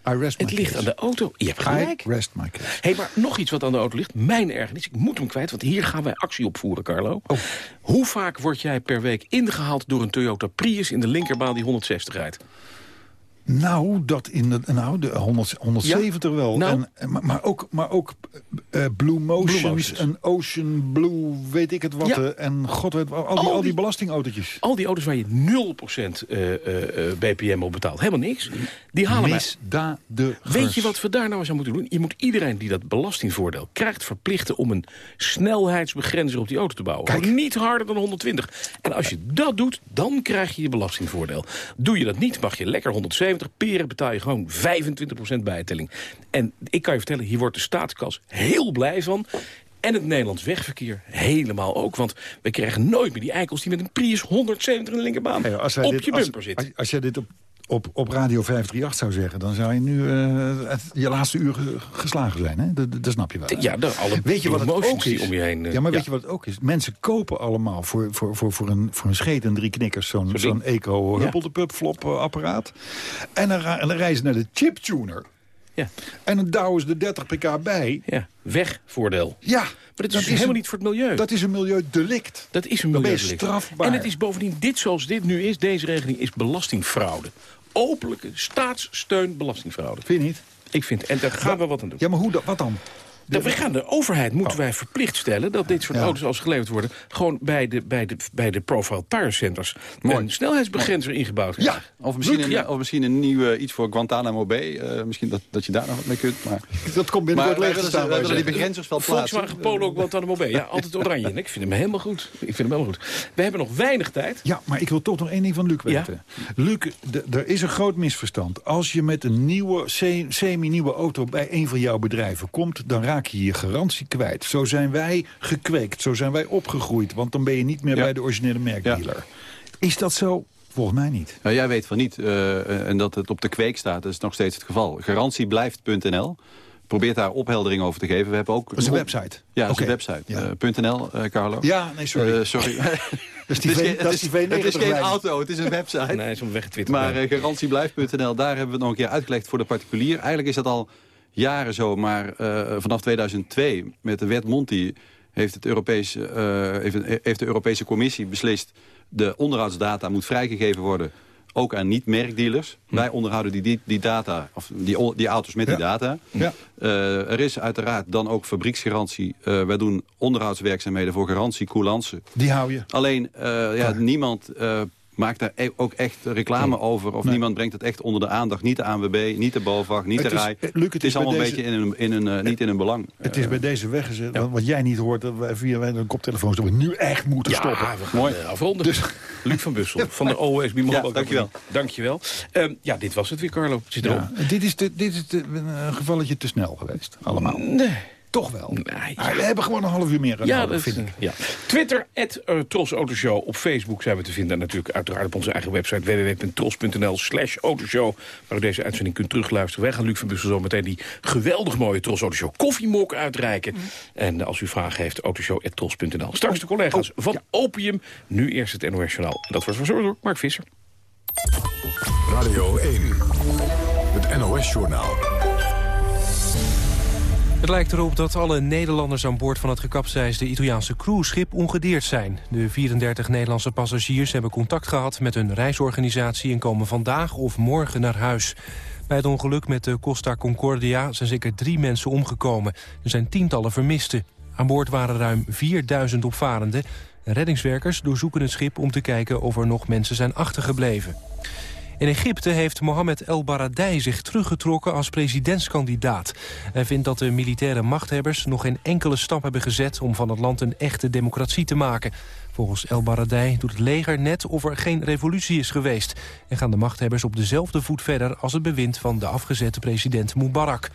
I rest my het ligt case. aan de auto. Je hebt I gelijk. rest my case. Hé, maar nog iets wat aan de auto ligt. Mijn ergernis. Ik moet hem kwijt, want hier gaan wij actie opvoeren, Carlo. Oh. Hoe vaak word jij per week ingehaald door een Toyota Prius... in de linkerbaan die 160 rijdt? Nou, dat in de, nou, de 100, 170 wel. Nou. En, maar, maar ook, maar ook eh, Blue, Motions Blue Motions. en Ocean Blue, weet ik het wat. Ja. eh, En god weet al die, Al al die die- belastingautootjes. Al die auto's waar je 0% eh, eh, eh, BPM op betaalt, helemaal niks. Die halen. Misdadigers. Weet je wat we daar nou eens aan moeten doen? Je moet iedereen die dat belastingvoordeel krijgt verplichten... om een snelheidsbegrenzer op die auto te bouwen. Kijk. Niet harder dan 120. En als je dat doet, dan krijg je je belastingvoordeel. Doe je dat niet, mag je lekker 170 peren... betaal je gewoon 25% bijtelling. En ik kan je vertellen, hier wordt de staatskas heel blij van... En het Nederlands wegverkeer helemaal ook. Want we krijgen nooit meer die eikels die met een Prius 170 in de linkerbaan Hey, als op dit- je als- bumper zitten. Als, als jij dit op, op, op Radio 538 zou zeggen... dan zou je nu eh, het- je laatste uur ge- geslagen zijn. Hè? Dat, dat snap je wel. hè? Ja, de- alle weet je wat het ook is? om je heen, eh, ja, maar weet je wat het ook is? Mensen kopen allemaal voor, voor, voor, voor, een, voor een scheet en drie knikkers... zo'n Zo'n eco Ja. huppeldepup flop eh, apparaat. En dan, en dan reizen naar de chiptuner. Ja, En dan douwen ze de 30 pk bij. ja, wegvoordeel. Ja, Maar dat is, helemaal een, niet voor het milieu. dat is een milieudelict. Dat is een milieudelict. strafbaar. En het is bovendien, dit zoals dit nu is, deze regeling is belastingfraude. Openlijke staatssteun belastingfraude. Vind je niet? Ik vind, en daar gaan we wat aan doen. Ja, maar hoe, wat dan? Dat we gaan de overheid moeten wij verplicht stellen... dat dit soort Ja. auto's als geleverd worden... gewoon bij de, bij de, bij de profile tire centers... Mooi. een snelheidsbegrenzer ingebouwd Ja. Of misschien, Luc, een, ja. of misschien een nieuw eh, iets voor Guantanamo Bay. Eh, misschien dat, dat je daar nog wat mee kunt. Maar, Dat komt maar binnenkort leeg te staan. je willen die begrenzers wel plaatsen. Volkswagen Polo Guantanamo Bay. Ja, altijd oranje. En ik vind hem helemaal goed. Ik vind hem helemaal goed. We hebben nog weinig tijd. Ja, maar ik wil toch nog één ding van Luc Ja? weten. Luc, de- er is een groot misverstand. Als je met een nieuwe, se- semi-nieuwe auto bij een van jouw bedrijven komt... dan raak je je garantie kwijt. Zo zijn wij gekweekt, zo zijn wij opgegroeid. Want dan ben je niet meer Ja. bij de originele merkdealer. Is dat zo? Volgens mij niet. Nou, jij weet van niet. eh, en dat het op de kweek staat, dat is nog steeds het geval. Garantieblijft.nl. Probeert daar opheldering over te geven. We hebben ook Dat is een website. Ja, dat een website. Ja. Eh, .nl, eh, Carlo. Ja, nee, sorry. Sorry. dat is die, het, is, dat het, is is, die V90 het is geen auto, het is een website. Nee, is hem weggetwitterd. Maar Ja. eh, garantieblijf.nl, daar hebben we het nog een keer uitgelegd voor de particulier. Eigenlijk is dat al jaren zo, maar eh, vanaf 2002 met de wet Monti... Heeft, het Europese, eh, heeft, heeft de Europese Commissie beslist... de onderhoudsdata moet vrijgegeven worden, ook aan niet-merkdealers. Wij onderhouden die, die, die data, of die, die auto's met die data. Ja. Eh, er is uiteraard dan ook fabrieksgarantie. Wij doen onderhoudswerkzaamheden voor garantie, coulance. Die hou je. Alleen, ja, niemand eh, maakt daar e- ook echt reclame over. Of Nee. niemand brengt het echt onder de aandacht. Niet de ANWB, niet de BOVAG, niet Het de RAI. eh, Luc, het het is is allemaal een beetje in een, in een, eh, niet in een belang. Het is bij deze weggezet. Wat jij niet hoort, dat wij via een koptelefoon... dat we nu echt moeten stoppen. Ja, we gaan Mooi. eh, afronden. Dus- Luc van Bussel van de OSB Ja, dankjewel. Dankjewel. Ehm, ja, dit was het weer, Carlo. Zit erop. Ja, dit is, de, dit is een gevalletje te snel geweest. Allemaal. Nee. Toch wel. Ah, we hebben gewoon een half uur meer Ja, nodig, dat vind ik. ja. Twitter, at, uh, Tros Autoshow. Op Facebook zijn we te vinden. En natuurlijk uiteraard op onze eigen website www.tros.nl slash autoshow. Waar u deze uitzending kunt terugluisteren. Wij gaan Luc van Bussen zo meteen die geweldig mooie Tros Autoshow koffiemok uitreiken. En als u vragen heeft, autoshow.tros.nl. Straks de collega's van Opium. Nu eerst het NOS Journaal. En dat wordt verzorgd door Mark Visser. Radio 1, het NOS-journaal. Het lijkt erop dat alle Nederlanders aan boord van het gekapseisde Italiaanse cruiseschip ongedeerd zijn. De 34 Nederlandse passagiers hebben contact gehad met hun reisorganisatie en komen vandaag of morgen naar huis. Bij het ongeluk met de Costa Concordia zijn zeker drie mensen omgekomen. Er zijn tientallen vermisten. Aan boord waren ruim 4000 opvarenden. Reddingswerkers doorzoeken het schip om te kijken of er nog mensen zijn achtergebleven. In Egypte heeft Mohamed El Baradei zich teruggetrokken als presidentskandidaat. Hij vindt dat de militaire machthebbers nog geen enkele stap hebben gezet... om van het land een echte democratie te maken. Volgens El Baradei doet het leger net of er geen revolutie is geweest... en gaan de machthebbers op dezelfde voet verder als het bewind van de afgezette president Mubarak.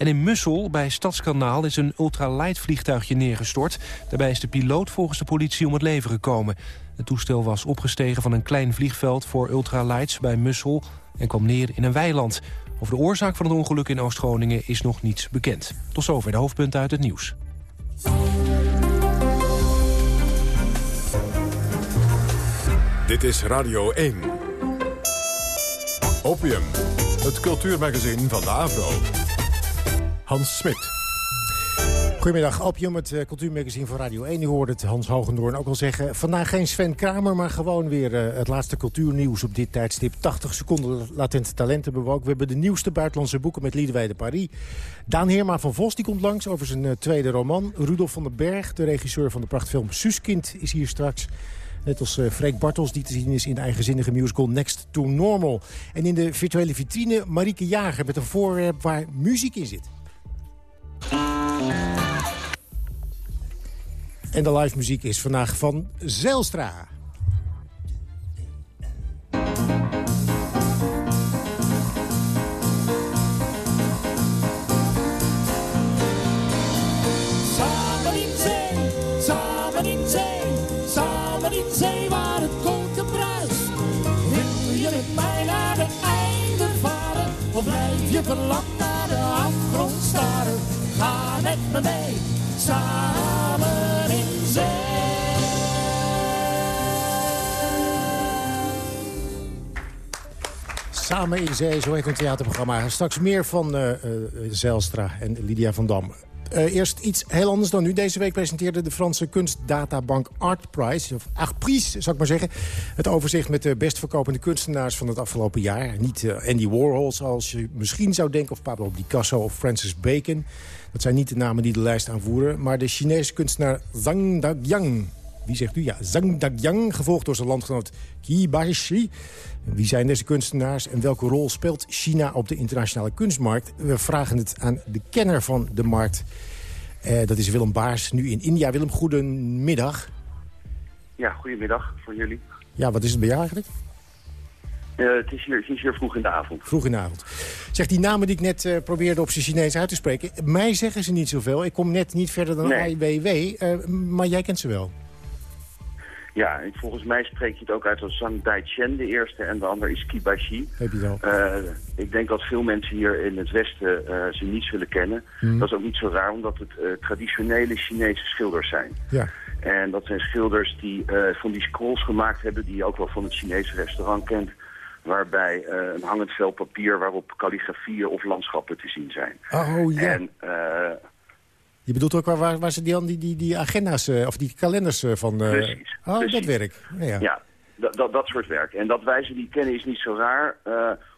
En in Mussel, bij Stadskanaal, is een ultralight vliegtuigje neergestort. Daarbij is de piloot volgens de politie om het leven gekomen. Het toestel was opgestegen van een klein vliegveld voor ultralights bij Mussel... en kwam neer in een weiland. Over de oorzaak van het ongeluk in Oost-Groningen is nog niets bekend. Tot zover de hoofdpunten uit het nieuws. Dit is Radio 1. Opium, het cultuurmagazin van de AVRO. Hans Smit. Goedemiddag, Opium, het uh, cultuurmagazine van Radio 1. U hoorde het Hans Hogendoorn ook al zeggen. Vandaag geen Sven Kramer, maar gewoon weer uh, het laatste cultuurnieuws op dit tijdstip. 80 seconden latente talenten bewoog. We hebben de nieuwste buitenlandse boeken met Liedewij Paris. Daan Heerma van Vos die komt langs over zijn uh, tweede roman. Rudolf van den Berg, de regisseur van de prachtfilm Suskind, is hier straks. Net als uh, Freek Bartels, die te zien is in eigenzinnige musical Next to Normal. En in de virtuele vitrine Marieke Jager met een voorwerp waar muziek in zit. En de live muziek is vandaag van Zelstra. Samen met me mee, samen in zee. Samen in Zee, zo heet een theaterprogramma. Straks meer van uh, Zijlstra en Lydia van Dam. Uh, eerst iets heel anders dan nu. Deze week presenteerde de Franse kunstdatabank Artprice, of Artprice zou ik maar zeggen... het overzicht met de best verkopende kunstenaars van het afgelopen jaar. Niet Andy Warhol, zoals je misschien zou denken... of Pablo Picasso of Francis Bacon. Dat zijn niet de namen die de lijst aanvoeren. Maar de Chinese kunstenaar Zhang Dagyang. Wie zegt u? Ja, Zhang Dagyang, gevolgd door zijn landgenoot Qi Baishi. Wie zijn deze kunstenaars en welke rol speelt China op de internationale kunstmarkt? We vragen het aan de kenner van de markt. Uh, dat is Willem Baars, nu in India. Willem, goedemiddag. Ja, goedemiddag voor jullie. Ja, wat is het bij jou eigenlijk? Uh, het, is hier, het is hier vroeg in de avond. Vroeg in de avond. Zeg, die namen die ik net uh, probeerde op zijn Chinees uit te spreken... mij zeggen ze niet zoveel. Ik kom net niet verder dan nee. IWW, uh, maar jij kent ze wel. Ja, en volgens mij spreek je het ook uit als Zhang Daichen, de eerste, en de ander is Kibashi. Heb je wel. Uh, ik denk dat veel mensen hier in het Westen uh, ze niet zullen kennen. Hmm. Dat is ook niet zo raar, omdat het uh, traditionele Chinese schilders zijn. Ja. En dat zijn schilders die van die scrolls gemaakt hebben, die je ook wel van het Chinese restaurant kent. Waarbij een hangend vel papier waarop kalligrafieën of landschappen te zien zijn. Oh ja. En, je bedoelt ook waar, waar, waar ze die, die, die agenda's uh, of die kalenders van... Precies. Oh, precies. dat werk. Ja, ja. dat, dat, dat soort werk. En dat wij ze die kennen is niet zo raar,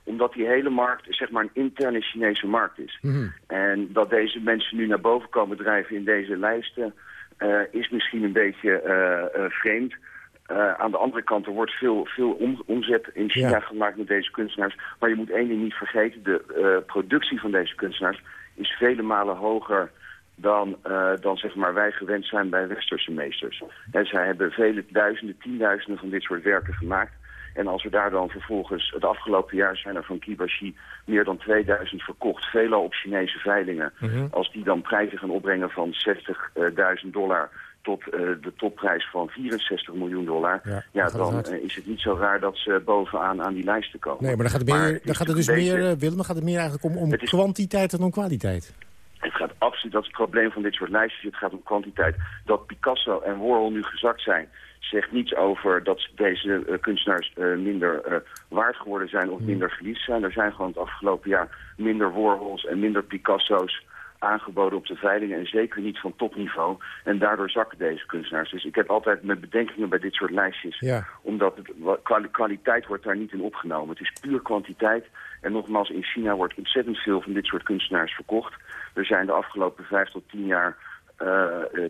omdat die hele markt zeg maar een interne Chinese markt is. Mm -hmm. En dat deze mensen nu naar boven komen drijven in deze lijsten is misschien een beetje vreemd. Aan de andere kant, er wordt veel, veel om, omzet in China Ja. gemaakt met deze kunstenaars. Maar je moet één ding niet vergeten, de productie van deze kunstenaars is vele malen hoger dan, uh, dan zeg maar wij gewend zijn bij westerse meesters. En zij hebben vele duizenden, tienduizenden van dit soort werken gemaakt. En als we daar dan vervolgens, het afgelopen jaar zijn er van Kibashi meer dan 2000 verkocht, veelal op Chinese veilingen. Mhm. Als die dan prijzen gaan opbrengen van 60.000 dollar tot eh, de topprijs van 64 miljoen dollar, Ja, ja, dan het eh, is het niet zo raar dat ze bovenaan aan die lijsten komen. Nee, maar dan gaat het, meer, het dan gaat het dus meer, eh, Willem, dan gaat het meer eigenlijk om, om is- kwantiteit dan om kwaliteit. Het gaat absoluut, dat is het probleem van dit soort lijstjes. Het gaat om kwantiteit. Dat Picasso en Warhol nu gezakt zijn, zegt niets over dat deze kunstenaars minder waard geworden zijn of minder geliefd zijn. Er zijn gewoon het afgelopen jaar minder Warhols en minder Picasso's aangeboden op de veilingen en zeker niet van topniveau. En daardoor zakken deze kunstenaars. Dus ik heb altijd met bedenkingen bij dit soort lijstjes Ja. omdat het, wa- kwali- kwaliteit wordt daar niet in opgenomen. Het is puur kwantiteit. En nogmaals, in China wordt ontzettend veel van dit soort kunstenaars verkocht. Er zijn de afgelopen vijf tot tien jaar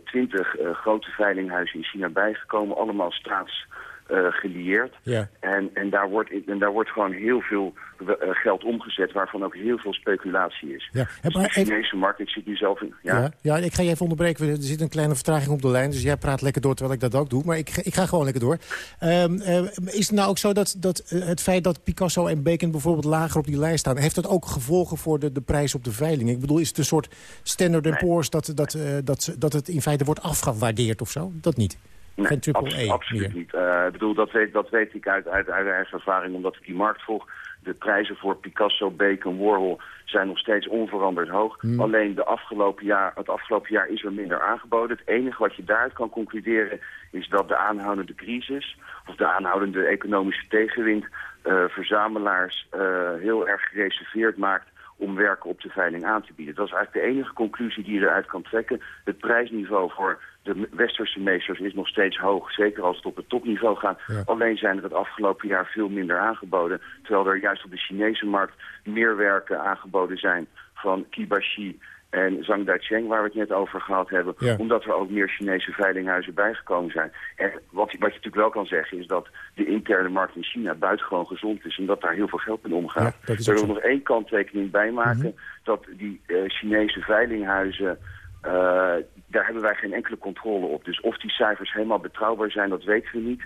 twintig grote veilinghuizen in China bijgekomen. Allemaal staats eh, gelieerd. Ja. En, en, daar wordt, en daar wordt gewoon heel veel eh, geld omgezet, waarvan ook heel veel speculatie is. Ja. Dus maar de Chinese markt, ik zit nu zelf in... Ja, Ja. Ja, ik ga je even onderbreken. Er zit een kleine vertraging op de lijn. Dus jij praat lekker door terwijl ik dat ook doe. Maar ik, ga- ik ga gewoon lekker door. Ehm, eh, is het nou ook zo dat, dat eh, het feit dat Picasso en Bacon bijvoorbeeld lager op die lijst staan... heeft dat ook gevolgen voor de, de prijs op de veiling? Ik bedoel, is het een soort standard Poor's dat, dat, dat, dat het in feite wordt afgewaardeerd of zo? Dat niet? Nee, Geen triple abso- E absoluut meer. niet. Eh, ik bedoel, dat weet, dat weet ik uit, uit, uit eigen ervaring, omdat ik die markt volg. De prijzen voor Picasso, Bacon, Warhol zijn nog steeds onveranderd hoog. Hmm. Alleen de afgelopen jaar, het afgelopen jaar is er minder aangeboden. Het enige wat je daaruit kan concluderen is dat de aanhoudende crisis... of de aanhoudende economische tegenwind... eh, verzamelaars eh, heel erg gereserveerd maakt om werken op de veiling aan te bieden. Dat is eigenlijk de enige conclusie die je eruit kan trekken. Het prijsniveau voor de westerse meesters is nog steeds hoog. Zeker als het op het topniveau gaat. Ja. Alleen zijn er het afgelopen jaar veel minder aangeboden. Terwijl er juist op de Chinese markt meer werken aangeboden zijn van Kibashi en Zhang Daicheng, waar we het net over gehad hebben. Ja. Omdat er ook meer Chinese veilinghuizen bijgekomen zijn. En wat, je- wat je natuurlijk wel kan zeggen is dat de interne markt in China buitengewoon gezond is. En dat daar heel veel geld in omgaat. Ja, wil zo. nog één kanttekening bij maken. Dat die eh, Chinese veilinghuizen... eh, daar hebben wij geen enkele controle op. Dus of die cijfers helemaal betrouwbaar zijn, dat weten we niet.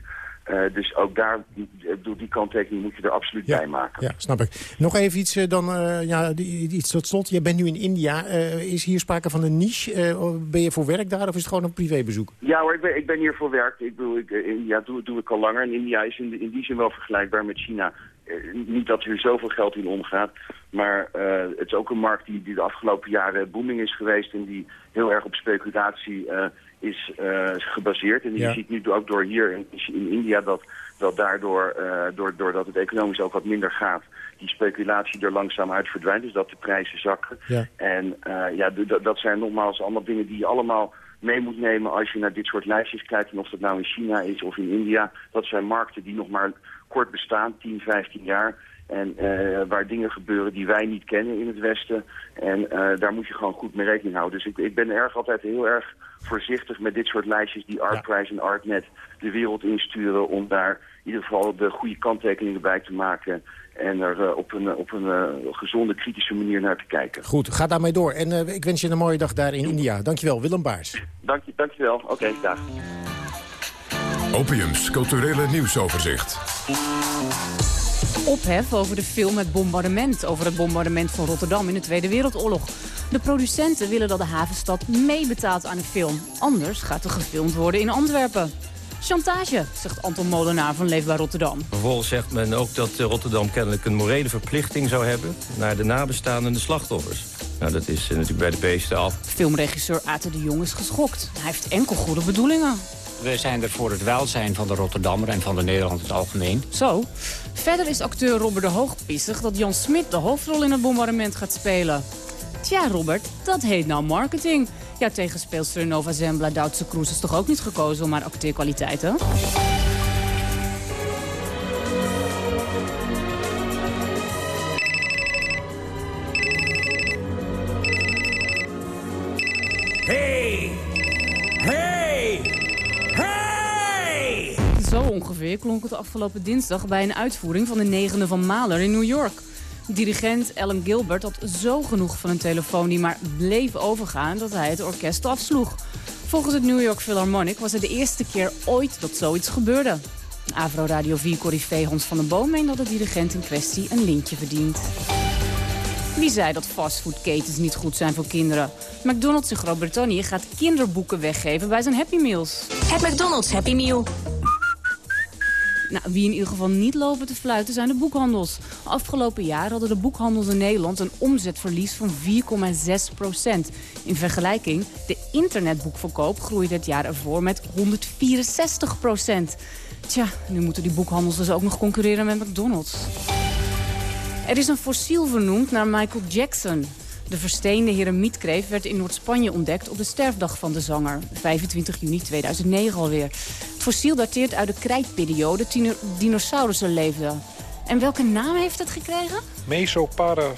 Eh, dus ook daar, bedoel, die kanttekening moet je er absoluut bij maken. Ja, snap ik. Nog even iets eh, dan, ja, iets tot slot. Je bent nu in India. Is hier sprake van een niche? Eh, ben je voor werk daar of is het gewoon een privébezoek? Ja hoor, ik ben, ik ben hier voor werk. Ik bedoel, ik, India doe, doe ik al langer. En India is in, in die zin wel vergelijkbaar met China. Eh, niet dat er zoveel geld in omgaat. Maar eh, het is ook een markt die, die de afgelopen jaren booming is geweest. En die heel erg op speculatie eh, is gebaseerd. En Ja. je ziet nu ook door hier in, in India dat, dat daardoor, door, doordat het economisch ook wat minder gaat... die speculatie er langzaam uit verdwijnt. Dus dat de prijzen zakken. Ja. En ja, dat zijn nogmaals allemaal dingen die je allemaal mee moet nemen als je naar dit soort lijstjes kijkt. En of dat nou in China is of in India. Dat zijn markten die nog maar kort bestaan, 10, 15 jaar. En eh, waar dingen gebeuren die wij niet kennen in het Westen. En eh, daar moet je gewoon goed mee rekening houden. Dus ik, ik ben erg altijd heel erg voorzichtig met dit soort lijstjes die Artprice en Artnet de wereld insturen. Om daar in ieder geval de goede kanttekeningen bij te maken. En er eh, op een, op een gezonde, kritische manier naar te kijken. Goed, ga daarmee door. En ik wens je een mooie dag daar in India. Dankjewel, Willem Baars. Dank je, dankjewel. Oké, dag. Opiums culturele nieuwsoverzicht. Ophef over de film Het Bombardement, over het bombardement van Rotterdam in de Tweede Wereldoorlog. De producenten willen dat de havenstad meebetaalt aan de film. Anders gaat er gefilmd worden in Antwerpen. Chantage, zegt Anton Molenaar van Leefbaar Rotterdam. Vervolgens zegt men ook dat eh, Rotterdam kennelijk een morele verplichting zou hebben... naar de nabestaanden en de slachtoffers. Nou, dat is eh, natuurlijk bij de beesten af. Filmregisseur Ate de Jong is geschokt. Hij heeft enkel goede bedoelingen. We zijn er voor het welzijn van de Rotterdammer en van de Nederland in het algemeen. Zo. Verder is acteur Robert de Hoog pissig dat Jan Smit de hoofdrol in het bombardement gaat spelen. Tja, Robert, dat heet nou marketing. Ja, tegen speelster Nova Zembla Duitse Kroes is toch ook niet gekozen om haar acteerkwaliteiten? Ongeveer klonk het afgelopen dinsdag bij een uitvoering van de negende van Mahler in New York. Dirigent Alan Gilbert had zo genoeg van een telefoon die maar bleef overgaan dat hij het orkest afsloeg. Volgens het New York Philharmonic was het de eerste keer ooit dat zoiets gebeurde. Avro Radio 4 corrivee Hans van den Boom meent dat de dirigent in kwestie een lintje verdient. Wie zei dat fastfoodketens niet goed zijn voor kinderen? McDonald's in Groot-Brittannië gaat kinderboeken weggeven bij zijn Happy Meals. Het McDonald's Happy Meal. Nou, wie in ieder geval niet lopen te fluiten zijn de boekhandels. Afgelopen jaar hadden de boekhandels in Nederland een omzetverlies van 4,6 procent. In vergelijking, de internetboekverkoop groeide dit jaar ervoor met 164 procent. Tja, nu moeten die boekhandels dus ook nog concurreren met McDonald's. Er is een fossiel vernoemd naar Michael Jackson. De versteende heremietkreef werd in Noord-Spanje ontdekt op de sterfdag van de zanger. 25 juni 2009 alweer. Het fossiel dateert uit de krijtperiode toen dinosaurussen leefden. En welke naam heeft het gekregen? Mesopara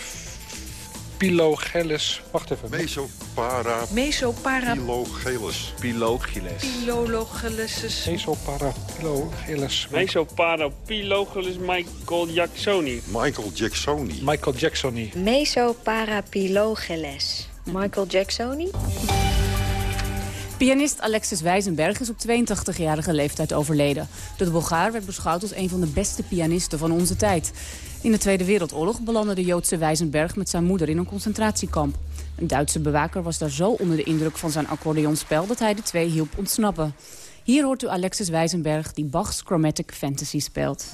Pilogelis. Wacht even. Mesopara. Mesopara. Pilogelis. Pilogelis. Pilologelis. Mesopara Pilogelis. Mesopara Pilogelis Michael Jacksoni. Michael Jacksoni. Michael Jacksoni. Mesoparapilogeles. Michael Jacksoni. Pianist Alexis Wijzenberg is op 82-jarige leeftijd overleden. De Bulgaar werd beschouwd als een van de beste pianisten van onze tijd. In de Tweede Wereldoorlog belandde de Joodse Wijzenberg met zijn moeder in een concentratiekamp. Een Duitse bewaker was daar zo onder de indruk van zijn accordeonspel... dat hij de twee hielp ontsnappen. Hier hoort u Alexis Wijzenberg die Bach's Chromatic Fantasy speelt.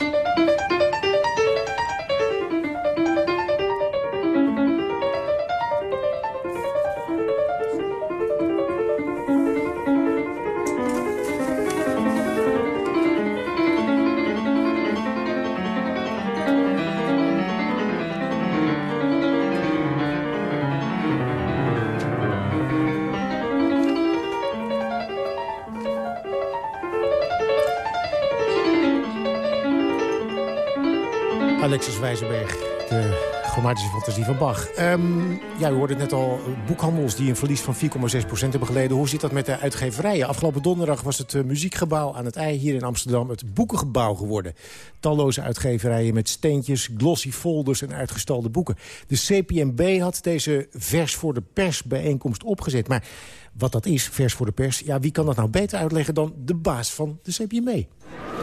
Alexis Wijzenberg, de chromatische fantasie van Bach. Ehm, ja, u hoorde het net al, boekhandels die een verlies van 4,6% hebben geleden. Hoe zit dat met de uitgeverijen? Afgelopen donderdag was het eh, muziekgebouw aan het IJ hier in Amsterdam... het boekengebouw geworden. Talloze uitgeverijen met steentjes, glossy folders en uitgestalde boeken. De CPMB had deze vers voor de pers bijeenkomst opgezet. Maar wat dat is, vers voor de pers, ja, wie kan dat nou beter uitleggen dan de baas van de CPMB?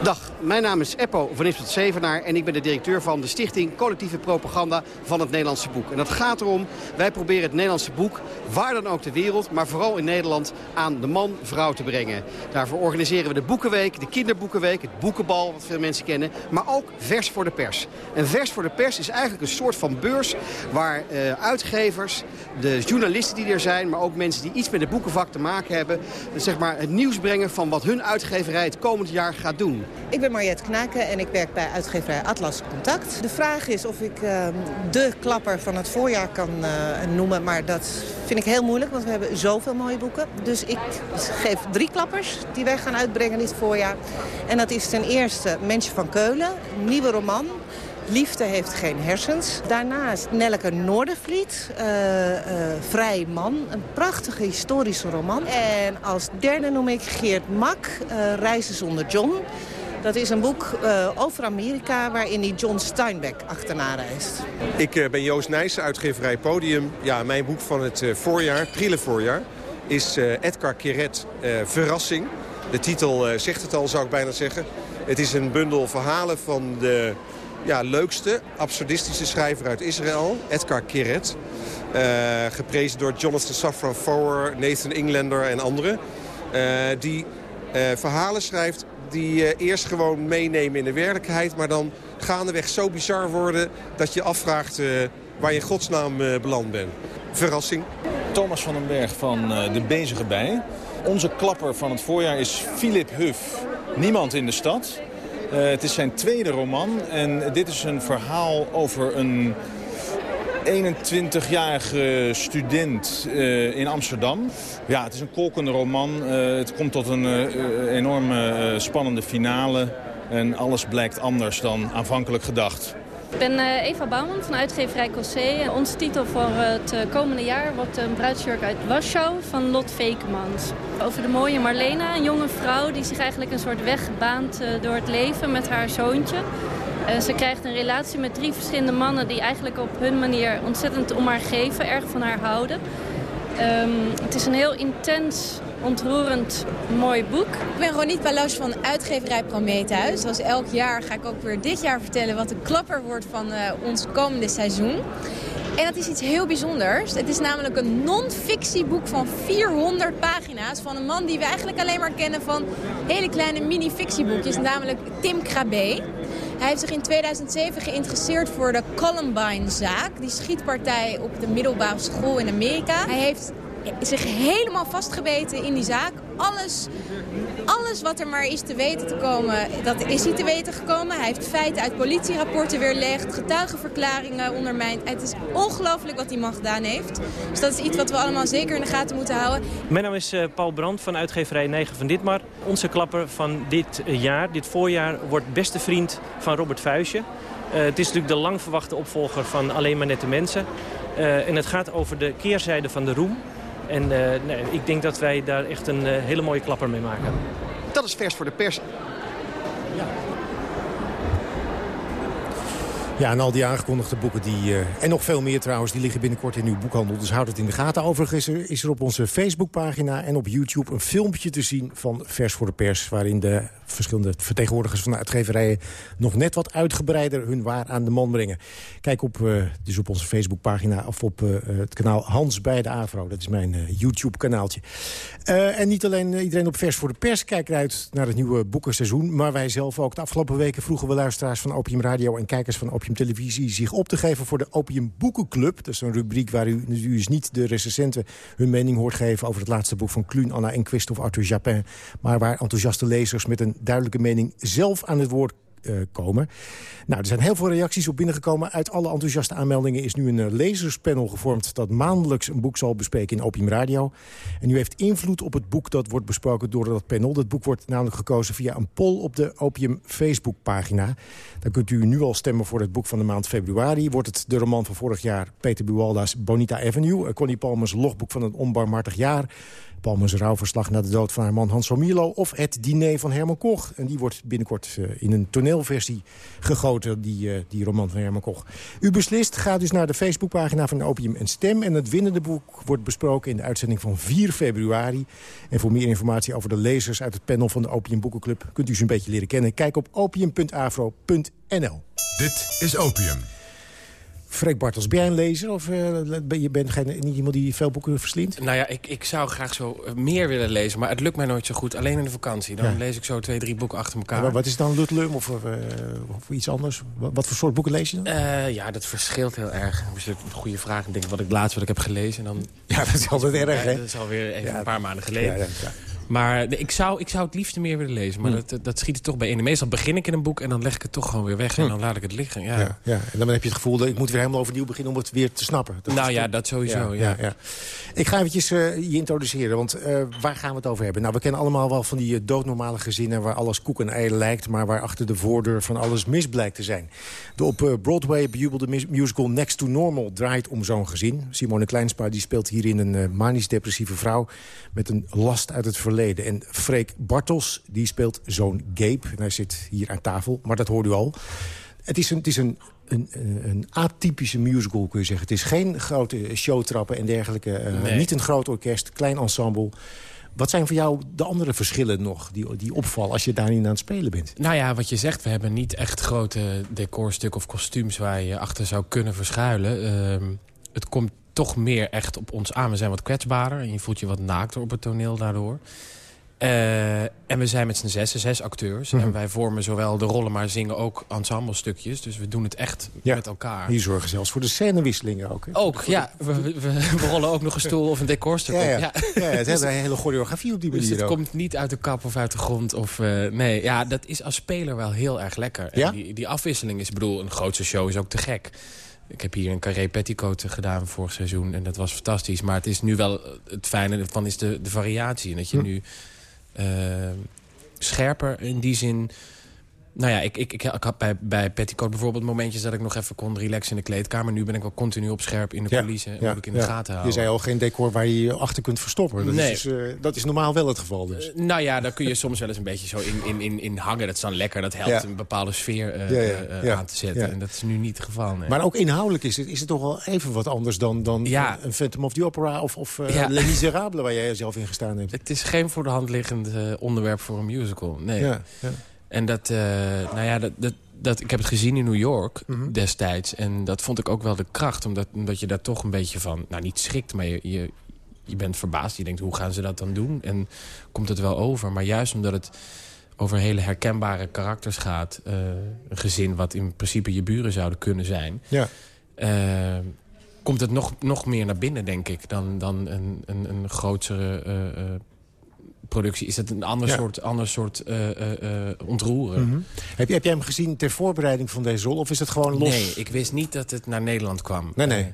Dag, mijn naam is Eppo van Ispert Zevenaar en ik ben de directeur van de stichting Collectieve Propaganda van het Nederlandse Boek. En dat gaat erom, wij proberen het Nederlandse boek, waar dan ook ter wereld, maar vooral in Nederland, aan de man, vrouw te brengen. Daarvoor organiseren we de Boekenweek, de Kinderboekenweek, het Boekenbal, wat veel mensen kennen, maar ook Vers voor de Pers. En Vers voor de Pers is eigenlijk een soort van beurs waar uh, uitgevers, de journalisten die er zijn, maar ook mensen die iets met het boekenvak te maken hebben, zeg maar het nieuws brengen van wat hun uitgeverij het komend jaar gaat doen. Ik ben Mariette Knaken en ik werk bij uitgeverij Atlas Contact. De vraag is of ik uh, de klapper van het voorjaar kan uh, noemen, maar dat vind ik heel moeilijk, want we hebben zoveel mooie boeken. Dus ik geef drie klappers die wij gaan uitbrengen dit voorjaar. En dat is ten eerste Mensje van Keulen, nieuwe roman. Liefde heeft geen hersens. Daarnaast Nelleke Noordervliet, uh, uh, Vrij Man. Een prachtige historische roman. En als derde noem ik Geert Mak, Reizen zonder John. Dat is een boek uh, over Amerika waarin hij John Steinbeck achterna reist. Ik uh, ben Joost Nijssen, uitgeverij Podium. Ja, mijn boek van het uh, voorjaar, prille voorjaar, is Edgar Keret Verrassing. De titel zegt het al, zou ik bijna zeggen. Het is een bundel verhalen van de ja, leukste absurdistische schrijver uit Israël, Edgar Keret. geprezen door Jonathan Safran Foer, Nathan Englander en anderen. die verhalen schrijft die uh, eerst gewoon meenemen in de werkelijkheid... maar dan gaandeweg zo bizar worden dat je afvraagt uh, waar je in godsnaam uh, beland bent. Verrassing. Thomas van den Berg van De Bezige Bij. Onze klapper van het voorjaar is Philip Huff. Niemand in de stad. het is zijn tweede roman en dit is een verhaal over een 21-jarige student uh, in Amsterdam. Ja, het is een kolkende roman. Uh, het komt tot een uh, enorme spannende finale. En alles blijkt anders dan aanvankelijk gedacht. Ik ben Eva Bouwman van uitgeverij Cossé. Onze titel voor het komende jaar wordt een bruidsjurk uit Warschau van Lot Vekemans. Over de mooie Marlena, een jonge vrouw die zich eigenlijk een soort weg baant door het leven met haar zoontje. Uh, ze krijgt een relatie met drie verschillende mannen die eigenlijk op hun manier ontzettend om haar geven, erg van haar houden. Um, het is een heel intens ontroerend mooi boek. Ik ben Ronit Palos van uitgeverij Prometheus. Zoals elk jaar ga ik ook weer dit jaar vertellen wat de klapper wordt van eh, ons komende seizoen. En dat is iets heel bijzonders. Het is namelijk een non-fictieboek van 400 pagina's... van een man die we eigenlijk alleen maar kennen van hele kleine mini-fictieboekjes. Namelijk Tim Krabbe. Hij heeft zich in 2007 geïnteresseerd voor de Columbine-zaak. Die schietpartij op de middelbare school in Amerika. Hij heeft zich helemaal vastgebeten in die zaak. Alles, alles wat er maar is te weten te komen, dat is hij te weten gekomen. Hij heeft feiten uit politierapporten weerlegd, getuigenverklaringen ondermijnd. Het is ongelooflijk wat die man gedaan heeft. Dus dat is iets wat we allemaal zeker in de gaten moeten houden. Mijn naam is eh, Paul Brandt van uitgeverij Neigen van Ditmar. Onze klapper van dit eh, jaar, dit voorjaar, wordt beste vriend van Robert Vuijsje. Uh, het is natuurlijk de lang verwachte opvolger van Alleen maar nette mensen. En het gaat over de keerzijde van de roem. En uh, nee, ik denk dat wij daar echt een uh, hele mooie klapper mee maken. Dat is vers voor de pers. Ja, en al die aangekondigde boeken, die, uh, en nog veel meer trouwens... die liggen binnenkort in uw boekhandel, dus houd het in de gaten. Overigens is er, is er op onze Facebookpagina en op YouTube... een filmpje te zien van Vers voor de Pers... waarin de verschillende vertegenwoordigers van de uitgeverijen... nog net wat uitgebreider hun waar aan de man brengen. Kijk op, uh, dus op onze Facebookpagina of op uh, het kanaal Hans bij de Avro. Dat is mijn YouTube-kanaaltje. en niet alleen iedereen op Vers voor de Pers kijkt uit naar het nieuwe boekenseizoen... maar wij zelf ook. De afgelopen weken vroegen we luisteraars van Opium Radio... en kijkers van Opium Televisie zich op te geven voor de Opium Boekenclub. Dat is een rubriek waar u, u dus niet de recensenten hun mening hoort geven... over het laatste boek van Kluun, Anna en Christophe Arthur Japin... maar waar enthousiaste lezers met een duidelijke mening zelf aan het woord uh, komen. Nou, er zijn heel veel reacties op binnengekomen. Uit alle enthousiaste aanmeldingen is nu een uh, lezerspanel gevormd... dat maandelijks een boek zal bespreken in Opium Radio. En u heeft invloed op het boek dat wordt besproken door dat panel. Dat boek wordt namelijk gekozen via een poll op de Opium Facebookpagina. Dan kunt u nu al stemmen voor het boek van de maand februari. Wordt het de roman van vorig jaar Peter Buwalda's Bonita Avenue... Uh, Connie Palmers logboek van een onbarmhartig jaar... Palmers rouwverslag na de dood van haar man Hans Mierlo... of het diner van Herman Koch. En die wordt binnenkort uh, in een toneelversie gegoten, die, uh, die roman van Herman Koch. U beslist, ga dus naar de Facebookpagina van Opium en Stem... en het winnende boek wordt besproken in de uitzending van 4 februari. En voor meer informatie over de lezers uit het panel van de Opium Boekenclub... kunt u ze een beetje leren kennen. Kijk op opium.afro.nl. Dit is Opium. Freek Bartels, ben jij een lezer of uh, ben je bent geen, niet iemand die veel boeken verslindt? Nou ja, ik, ik zou graag zo meer willen lezen, maar het lukt mij nooit zo goed. Alleen in de vakantie. Dan ja. lees ik zo twee, drie boeken achter elkaar. Ja, wat is dan Lutlum of, uh, of iets anders? Wat, wat, voor soort boeken lees je dan? Uh, ja, dat verschilt heel erg. Dat is een goede vraag. Ik denk wat ik laatst wat ik heb gelezen. Dan... Ja, dat is altijd erg, hè? Dat is alweer even een paar maanden geleden. Maar ik zou, ik zou het liefst meer willen lezen. Maar hm. dat, dat schiet er toch bij in. Meestal begin ik in een boek en dan leg ik het toch gewoon weer weg. En hm. dan laat ik het liggen. Ja. Ja, ja. En dan heb je het gevoel dat ik moet weer helemaal overnieuw beginnen... om het weer te snappen. Dat nou ja, dat sowieso. Ja, ja. Ik ga eventjes uh, je introduceren. Want uh, waar gaan we het over hebben? Nou, we kennen allemaal wel van die uh, doodnormale gezinnen... waar alles koek en ei lijkt... maar waar achter de voordeur van alles mis blijkt te zijn. De op Broadway bejubelde musical Next to Normal draait om zo'n gezin. Simone Kleinspa die speelt hierin een manisch-depressieve vrouw... met een last uit het verleden. En Freek Bartels, die speelt zoon Gabe. En hij zit hier aan tafel, maar dat hoort u al. Het is een, het is een, een, een atypische musical, kun je zeggen. Het is geen grote showtrappen en dergelijke. Uh, nee. Niet een groot orkest, klein ensemble. Wat zijn voor jou de andere verschillen nog die, die opvallen als je daar niet aan het spelen bent? Nou ja, wat je zegt, we hebben niet echt grote decorstukken of kostuums... waar je achter zou kunnen verschuilen. Uh, het komt toch meer echt op ons aan. We zijn wat kwetsbaarder en je voelt je wat naakter op het toneel daardoor. Uh, en we zijn met z'n zes, zes acteurs. Mm -hmm. En wij vormen zowel de rollen, maar zingen ook ensemblestukjes. Dus we doen het echt ja, met elkaar. Die zorgen zelfs voor de scenewisselingen ook. Hè? Ook, ja. We, we, we, rollen ook nog een stoel of een decorstuk ja, ja. op. Ja. ja het heeft een hele choreografie op die manier Dus het ook. komt niet uit de kap of uit de grond. Of, uh, nee, ja, dat is als speler wel heel erg lekker. Ja? En die, die afwisseling is, bedoel, een grootste show is ook te gek. Ik heb hier een carré petticoat gedaan vorig seizoen. En dat was fantastisch. Maar het is nu wel het fijne van is de, de variatie. En dat je hm. nu... Uh, scherper in die zin Nou ja, ik, ik, ik, ik had bij, bij Petticoat bijvoorbeeld momentjes dat ik nog even kon relaxen in de kleedkamer. Nu ben ik wel continu op scherp in de coulissen en moet ik in de ja. gaten houden. Je zei al geen decor waar je je achter kunt verstoppen. Dat, Nee. is, dus, eh, dat is normaal wel het geval dus. Nou ja, daar kun je soms wel eens een beetje zo in, in, in, in hangen. Dat is dan lekker. Dat helpt Ja. een bepaalde sfeer eh, Ja, ja, eh, eh, ja. aan te zetten. Ja. En dat is nu niet het geval. nee. Maar ook inhoudelijk is het, is het toch wel even wat anders dan, dan Ja. een Phantom of the Opera of, of eh, Ja. Les Miserables waar jij zelf in gestaan hebt. Het is geen voor de hand liggend eh, onderwerp voor een musical. Nee. En dat, eh, nou ja, dat, dat, dat, ik heb het gezien in New York Mhm. destijds. En dat vond ik ook wel de kracht. Omdat, omdat je daar toch een beetje van, nou niet schrikt, maar je, je, je bent verbaasd. Je denkt, hoe gaan ze dat dan doen? En komt het wel over? Maar juist omdat het over hele herkenbare karakters gaat. eh, een gezin wat in principe je buren zouden kunnen zijn. Ja. eh, komt het nog, nog meer naar binnen, denk ik, dan, dan een, een, een grotere productie. Is het een ander Ja. soort, ander soort eh, eh, eh, ontroeren. Mhm. heb, je, heb jij hem gezien ter voorbereiding van deze rol? Of is het gewoon los? Nee, ik wist niet dat het naar Nederland kwam. Nee, nee.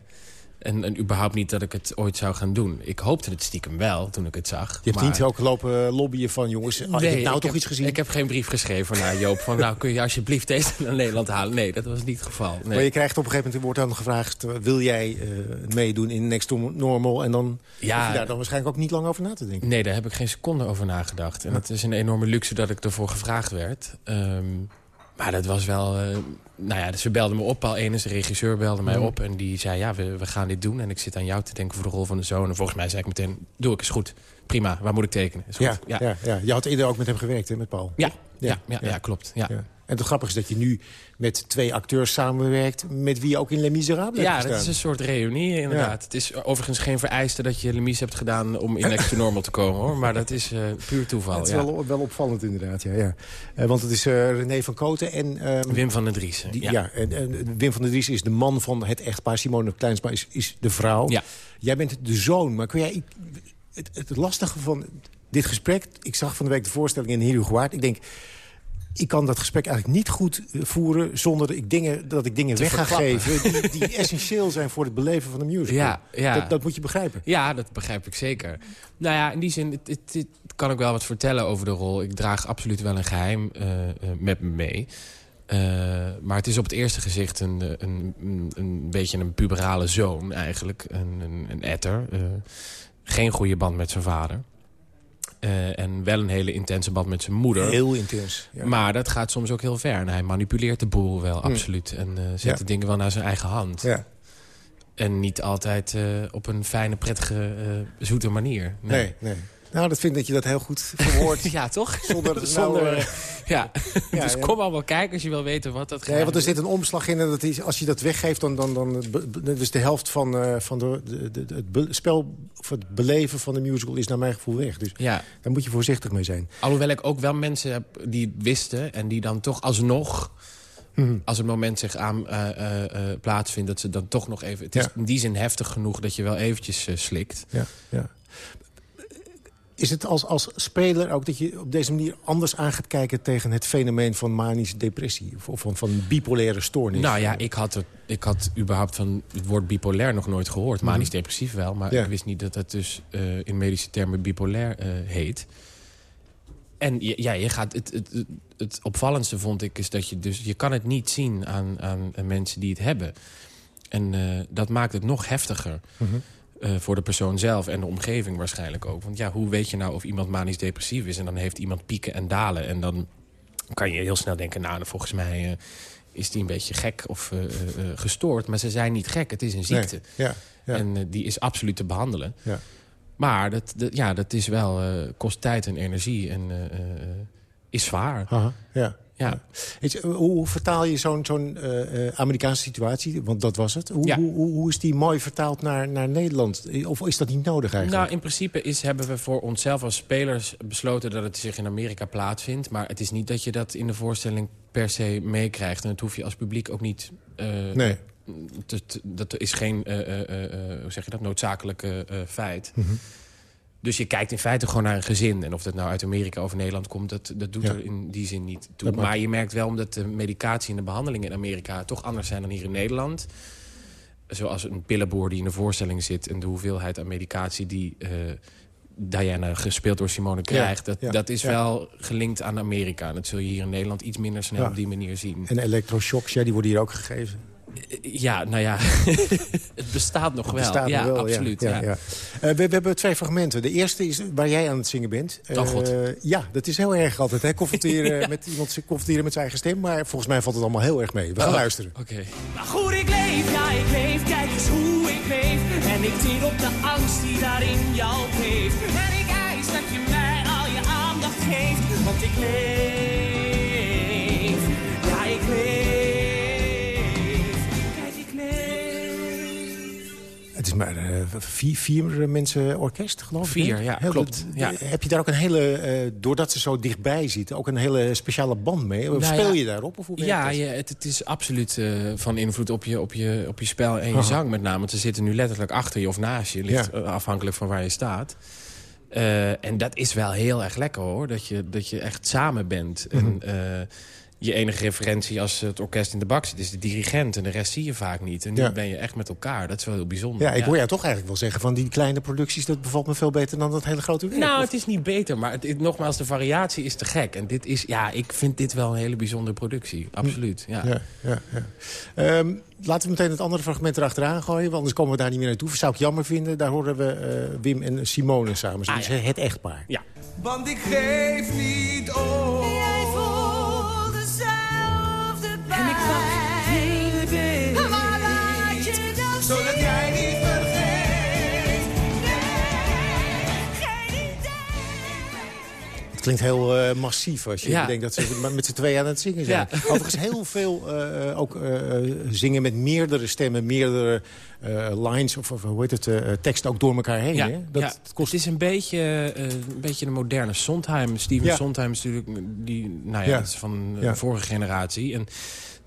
En, en überhaupt niet dat ik het ooit zou gaan doen. Ik hoopte het stiekem wel, toen ik het zag. Je hebt maar- niet ook lopen lobbyen van jongens, oh, ik heb nou toch heb, iets gezien? Ik heb geen brief geschreven naar Joop van... nou, kun je alsjeblieft deze naar Nederland halen? Nee, dat was niet het geval. Nee. Maar je krijgt op een gegeven moment, wordt dan gevraagd... eh, wil jij eh, meedoen in Next to Normal? En dan Ja. je daar dan waarschijnlijk ook niet lang over na te denken. Nee, daar heb ik geen seconde over nagedacht. En het is een enorme luxe dat ik ervoor gevraagd werd. Ehm, maar dat was wel... eh, nou ja, ze belden me op. Paul Enes, de regisseur, belde mij Mhm. op. En die zei, ja, we, we gaan dit doen. En ik zit aan jou te denken voor de rol van de zoon. En volgens mij zei ik meteen, doe ik, is goed. Prima, waar moet ik tekenen? Is goed. Ja, ja. Ja, Je had eerder ook met hem gewerkt, hè, met Paul? Ja, ja, ja, ja, klopt. Ja. En het grappige is dat je nu met twee acteurs samenwerkt... met wie je ook in Les Miserables Ja, hebt dat is een soort reunie inderdaad. Het is overigens geen vereiste dat je Lemies hebt gedaan... om in Next to Normal te komen, hoor. Maar dat is eh, puur toeval. Het is ja. wel, wel opvallend inderdaad, ja. ja. Eh, want het is eh, René van Koten en... ehm, Wim van der Driessen. die- ja. ja, en, en Wim van der Dries is de man van het echtpaar. Simone Kleinsma is, is de vrouw. Ja. Jij bent de zoon, maar kun jij... ik- Het, het lastige van dit gesprek... Ik zag van de week de voorstelling in Herugewaard. Ik denk, ik kan dat gesprek eigenlijk niet goed eh, voeren... zonder dat ik dingen, dat ik dingen Te weg ga geven... Die, die essentieel zijn voor het beleven van de musical. Ja, ja. Dat, dat moet je begrijpen. Ja, dat begrijp ik zeker. Nou ja, in die zin het, het, het kan ik wel wat vertellen over de rol. Ik draag absoluut wel een geheim eh, eh, met me mee. Maar het is op het eerste gezicht een, een, een, een beetje een puberale zoon eigenlijk. Een, een, een etter. Geen goede band met zijn vader. Eh, en wel een hele intense band met zijn moeder. Heel intens. Ja. Maar dat gaat soms ook heel ver. En hij manipuleert de boel wel, Hmm. absoluut. En eh, zet Ja. de dingen wel naar zijn eigen hand. Ja. En niet altijd eh, op een fijne, prettige, zoete manier. Nee, nee. Nou, dat vind ik dat je dat heel goed verwoordt. ja, toch? Zonder, Zonder, nou, eh, ja. Ja, dus ja. kom allemaal kijken als je wil weten wat dat Ja, geheim want er zit een omslag in. En dat is, als je dat weggeeft, dan, dan, dan dus de helft van, eh, van de, de, de- het spel... of het beleven van de musical is naar mijn gevoel weg. Dus Ja. daar moet je voorzichtig mee zijn. Alhoewel ik ook wel mensen heb die wisten... en die dan toch alsnog... Mhm. Als het moment zich aan eh, eh, eh, plaatsvindt, dat ze dan toch nog even... Het is Ja. in die zin heftig genoeg dat je wel eventjes eh, slikt. Ja, ja. Is het als, als speler ook dat je op deze manier anders aan gaat kijken... tegen het fenomeen van manische depressie? Of, van, van bipolaire stoornis? Nou ja, ik had, het, ik had überhaupt van het woord bipolair nog nooit gehoord. Mhm. Manisch depressief wel, maar Ja. ik wist niet dat het dus eh, in medische termen bipolair eh, heet. En ja, je gaat, het, het, het, opvallendste vond ik is dat je dus... je kan het niet zien aan, aan eh, mensen die het hebben. En dat maakt het nog heftiger. Mhm. Eh, voor de persoon zelf en de omgeving waarschijnlijk ook. Want ja, hoe weet je nou of iemand manisch depressief is... en dan heeft iemand pieken en dalen. En dan kan je heel snel denken... nou, volgens mij eh, is die een beetje gek of eh, gestoord. Maar ze zijn niet gek, het is een ziekte. Nee, ja, ja. En die is absoluut te behandelen. Ja. Maar dat, dat- ja, dat is wel, kost tijd en energie en is zwaar. Aha, ja. Ja. Je, hoe vertaal je zo'n zo'n eh, eh, Amerikaanse situatie? Want dat was het. Hoe, Ja. hoe, hoe, hoe is die mooi vertaald naar, naar Nederland? Of is dat niet nodig eigenlijk? Nou, in principe is, hebben we voor onszelf als spelers besloten dat het zich in Amerika plaatsvindt. Maar het is niet dat je dat in de voorstelling per se meekrijgt. En dat hoef je als publiek ook niet... eh, Nee. dat is geen, eh, eh, eh, eh, hoe zeg je dat, noodzakelijk eh, eh, feit. Dus je kijkt in feite gewoon naar een gezin. En of dat nou uit Amerika of Nederland komt, dat, dat doet Ja. er in die zin niet toe. Dat Maar je merkt wel, omdat de medicatie en de behandelingen in Amerika... toch anders zijn dan hier in Nederland. Zoals een pillenboer die in de voorstelling zit... en de hoeveelheid aan medicatie die, eh, Diana, gespeeld door Simone krijgt... dat, ja, dat is wel gelinkt aan Amerika. En dat zul je hier in Nederland iets minder snel op die manier zien. En elektroshocks, ja, die worden hier ook gegeven. Ja, nou ja, het bestaat nog Het wel. bestaat ja, nog wel, absoluut. Ja, Ja, ja. Eh, we, we hebben twee fragmenten. De eerste is waar jij aan het zingen bent. Oh, God. Eh, ja, dat is heel erg altijd. Hè? Confronteren met iemand confronteren met zijn eigen stem. Maar volgens mij valt het allemaal heel erg mee. We gaan Oh, luisteren. Oké. Maar goed, ik leef, ja ik leef, kijk eens hoe ik leef. En ik teer op de angst die daarin jou heeft. Maar eh, vier, vier mensen orkest, geloof ik. Vier, ja, Heel- klopt, ja. Heb je daar ook een hele, eh, doordat ze zo dichtbij zitten... ook een hele speciale band mee? Nou Speel ja, je daarop? Of hoe Ja, je, het, het is absoluut eh, van invloed op je, op, je, op je spel en je Aha. zang met name. Want ze zitten nu letterlijk achter je of naast je. Ligt Ja. eh, afhankelijk van waar je staat. Eh, en dat is wel heel erg lekker hoor. Dat je, dat je echt samen bent. Mhm. En eh, je enige referentie als het orkest in de bak zit... is de dirigent. En de rest zie je vaak niet. En nu Ja. ben je echt met elkaar. Dat is wel heel bijzonder. Ja, ik hoor jou toch eigenlijk wel zeggen van die kleine producties... dat bevalt me veel beter dan dat hele grote werk. Nou, Of- het is niet beter, maar het, het- nogmaals, de variatie is te gek. En dit is, ja, ik vind dit wel een hele bijzondere productie. Absoluut, ja. Ja, ja, ja. Ehm, laten we meteen het andere fragment erachteraan gooien. Want anders komen we daar niet meer naartoe. Zou ik jammer vinden. Daar horen we eh, Wim en Simone samen. zingen. Ah, Dus het echtpaar. Ja. Want ik geef niet op. klinkt heel eh, massief als je Ja. bedenkt dat ze met z'n tweeën aan het zingen zijn. Ja. Overigens heel veel eh, ook eh, zingen met meerdere stemmen, meerdere lines of, of hoe heet het, tekst ook door elkaar heen. Ja, hè? Dat, ja. Het is een beetje, een beetje een moderne Sondheim. Steven. Sondheim is natuurlijk die, nou ja, is van de vorige generatie. En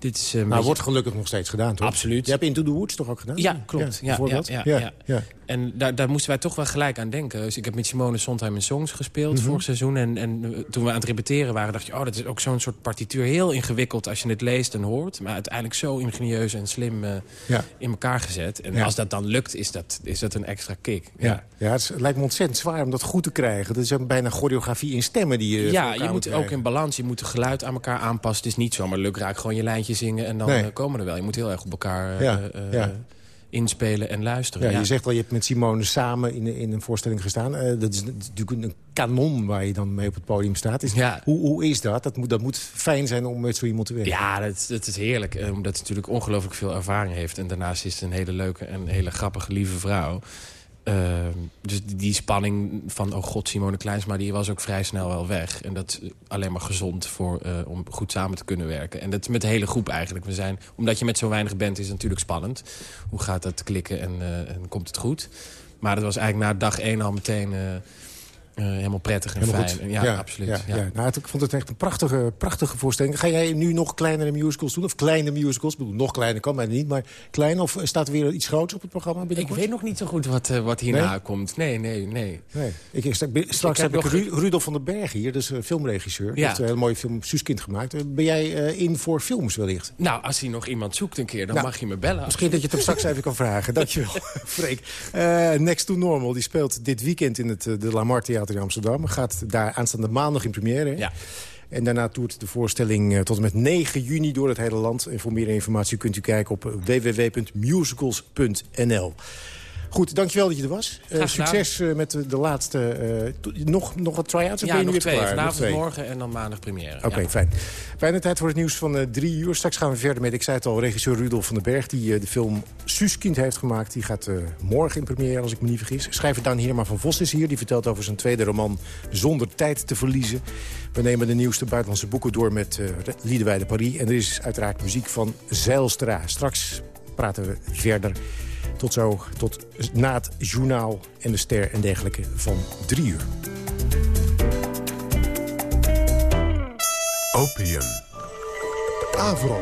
dit is een nou, beetje- wordt gelukkig nog steeds gedaan, toch? Absoluut. Je hebt Into the Woods toch ook gedaan? Ja, klopt. Ja, ja, bijvoorbeeld. ja, ja, ja. ja. En daar, daar moesten wij toch wel gelijk aan denken. Dus ik heb met Simone Sondheim in Songs gespeeld Mhm. vorig seizoen. En, en eh, toen we aan het repeteren waren, dacht je... oh, dat is ook zo'n soort partituur. Heel ingewikkeld als je het leest en hoort. Maar uiteindelijk zo ingenieus en slim eh, in elkaar gezet. En als dat dan lukt, is dat, is dat een extra kick. Ja, ja het, lijkt me ontzettend zwaar om dat goed te krijgen. Dat is ook bijna choreografie in stemmen die je Ja, je moet ook in balans. Je moet het geluid aan elkaar aanpassen. Het is niet zomaar lukraak gewoon je lijntje zingen en dan Nee. eh, komen er wel. Je moet heel erg op elkaar eh, Ja, eh, ja. inspelen en luisteren. Ja, Je zegt al, je hebt met Simone samen in, in een voorstelling gestaan. Dat is natuurlijk een kanon waar je dan mee op het podium staat. Is, Ja. hoe, hoe is dat? Dat moet, dat moet fijn zijn om met zo iemand te werken. Ja, dat, dat is heerlijk. Omdat ze natuurlijk ongelooflijk veel ervaring heeft. En daarnaast is het een hele leuke en hele grappige, lieve vrouw. Eh, dus die, spanning van, oh god, Simone Kleinsma... die was ook vrij snel wel weg. En dat is alleen maar gezond voor, eh, om goed samen te kunnen werken. En dat is met de hele groep eigenlijk. We zijn, omdat je met zo weinig bent, is het natuurlijk spannend. Hoe gaat dat klikken en, eh, en komt het goed? Maar dat was eigenlijk na dag één al meteen... eh, eh, helemaal prettig en Helemaal fijn. goed. Ja, absoluut. Ja, ja. ja. Nou, het- ik vond het echt een prachtige, prachtige voorstelling. Ga jij nu nog kleinere musicals doen? Of kleine musicals? Ik bedoel, nog kleiner kan bijna niet, maar klein. Of staat er weer iets groots op het programma Ik binnenkort? weet nog niet zo goed wat, eh, wat hierna Nee? komt. Nee, nee, nee. Nee. Ik, ik- straks Ik heb ik nog- Ru- Rudolf van den Berg hier, dus een filmregisseur. Die heeft een hele mooie film Suuskind gemaakt. Eh, Ben jij eh, in voor films wellicht? Nou, als hij nog iemand zoekt een keer, dan Nou, mag je me bellen. Misschien dat je het hem straks even kan vragen. Dankjewel, Freek. Eh, Next to Normal, die speelt dit weekend in het eh, de Lamar Theater in Amsterdam. Gaat daar aanstaande maandag in première. Ja. En daarna toert de voorstelling eh, tot en met 9 juni door het hele land. En voor meer informatie kunt u kijken op www.musicals.nl. Goed, dankjewel dat je er was. Eh, succes eh, met de, de laatste... eh, nog, nog wat try-outs? ben Ja, je nog twee. klaar? Nog Vanavond, twee. morgen en dan maandag première. Oké, Ja. fijn. Bijna tijd voor het nieuws van drie uur. Straks gaan we verder met, ik zei het al, regisseur Rudolf van den Berg... die de film Suuskind heeft gemaakt. Die gaat morgen in première, als ik me niet vergis. Schrijver Daan Heerma van Vos is hier. Die vertelt over zijn tweede roman Zonder tijd te verliezen. We nemen de nieuwste buitenlandse boeken door met uh, Paris. En er is uiteraard muziek van Zeilstra. Straks praten we verder. Tot zo, tot na het journaal en de ster en dergelijke van drie uur. Opium. Avro.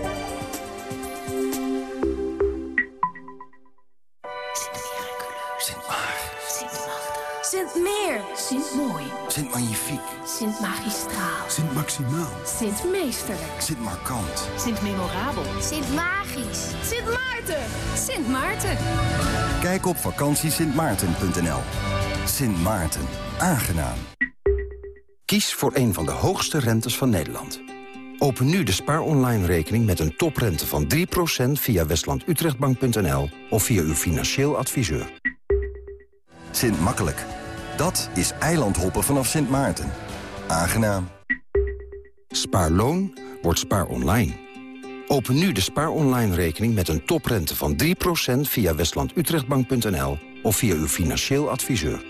Sint Meer. Sint Mooi. Sint Magnifiek. Sint Magistraal. Sint Maximaal. Sint Meesterlijk. Sint Markant. Sint Memorabel. Sint Magisch. Sint Maarten. Sint Maarten. Kijk op vakantiesintmaarten.nl. Sint Maarten. Aangenaam. Kies voor een van de hoogste rentes van Nederland. Open nu de Spaar Online rekening met een toprente van 3% via westlandutrechtbank.nl of via uw financieel adviseur. Sint Makkelijk. Dat is eilandhoppen vanaf Sint Maarten. Aangenaam. Spaarloon wordt Spaar Online. Open nu de Spaar Online rekening met een toprente van 3% via westlandutrechtbank.nl of via uw financieel adviseur.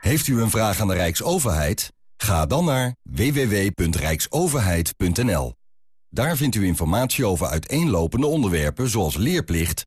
Heeft u een vraag aan de Rijksoverheid? Ga dan naar www.rijksoverheid.nl. Daar vindt u informatie over uiteenlopende onderwerpen zoals leerplicht,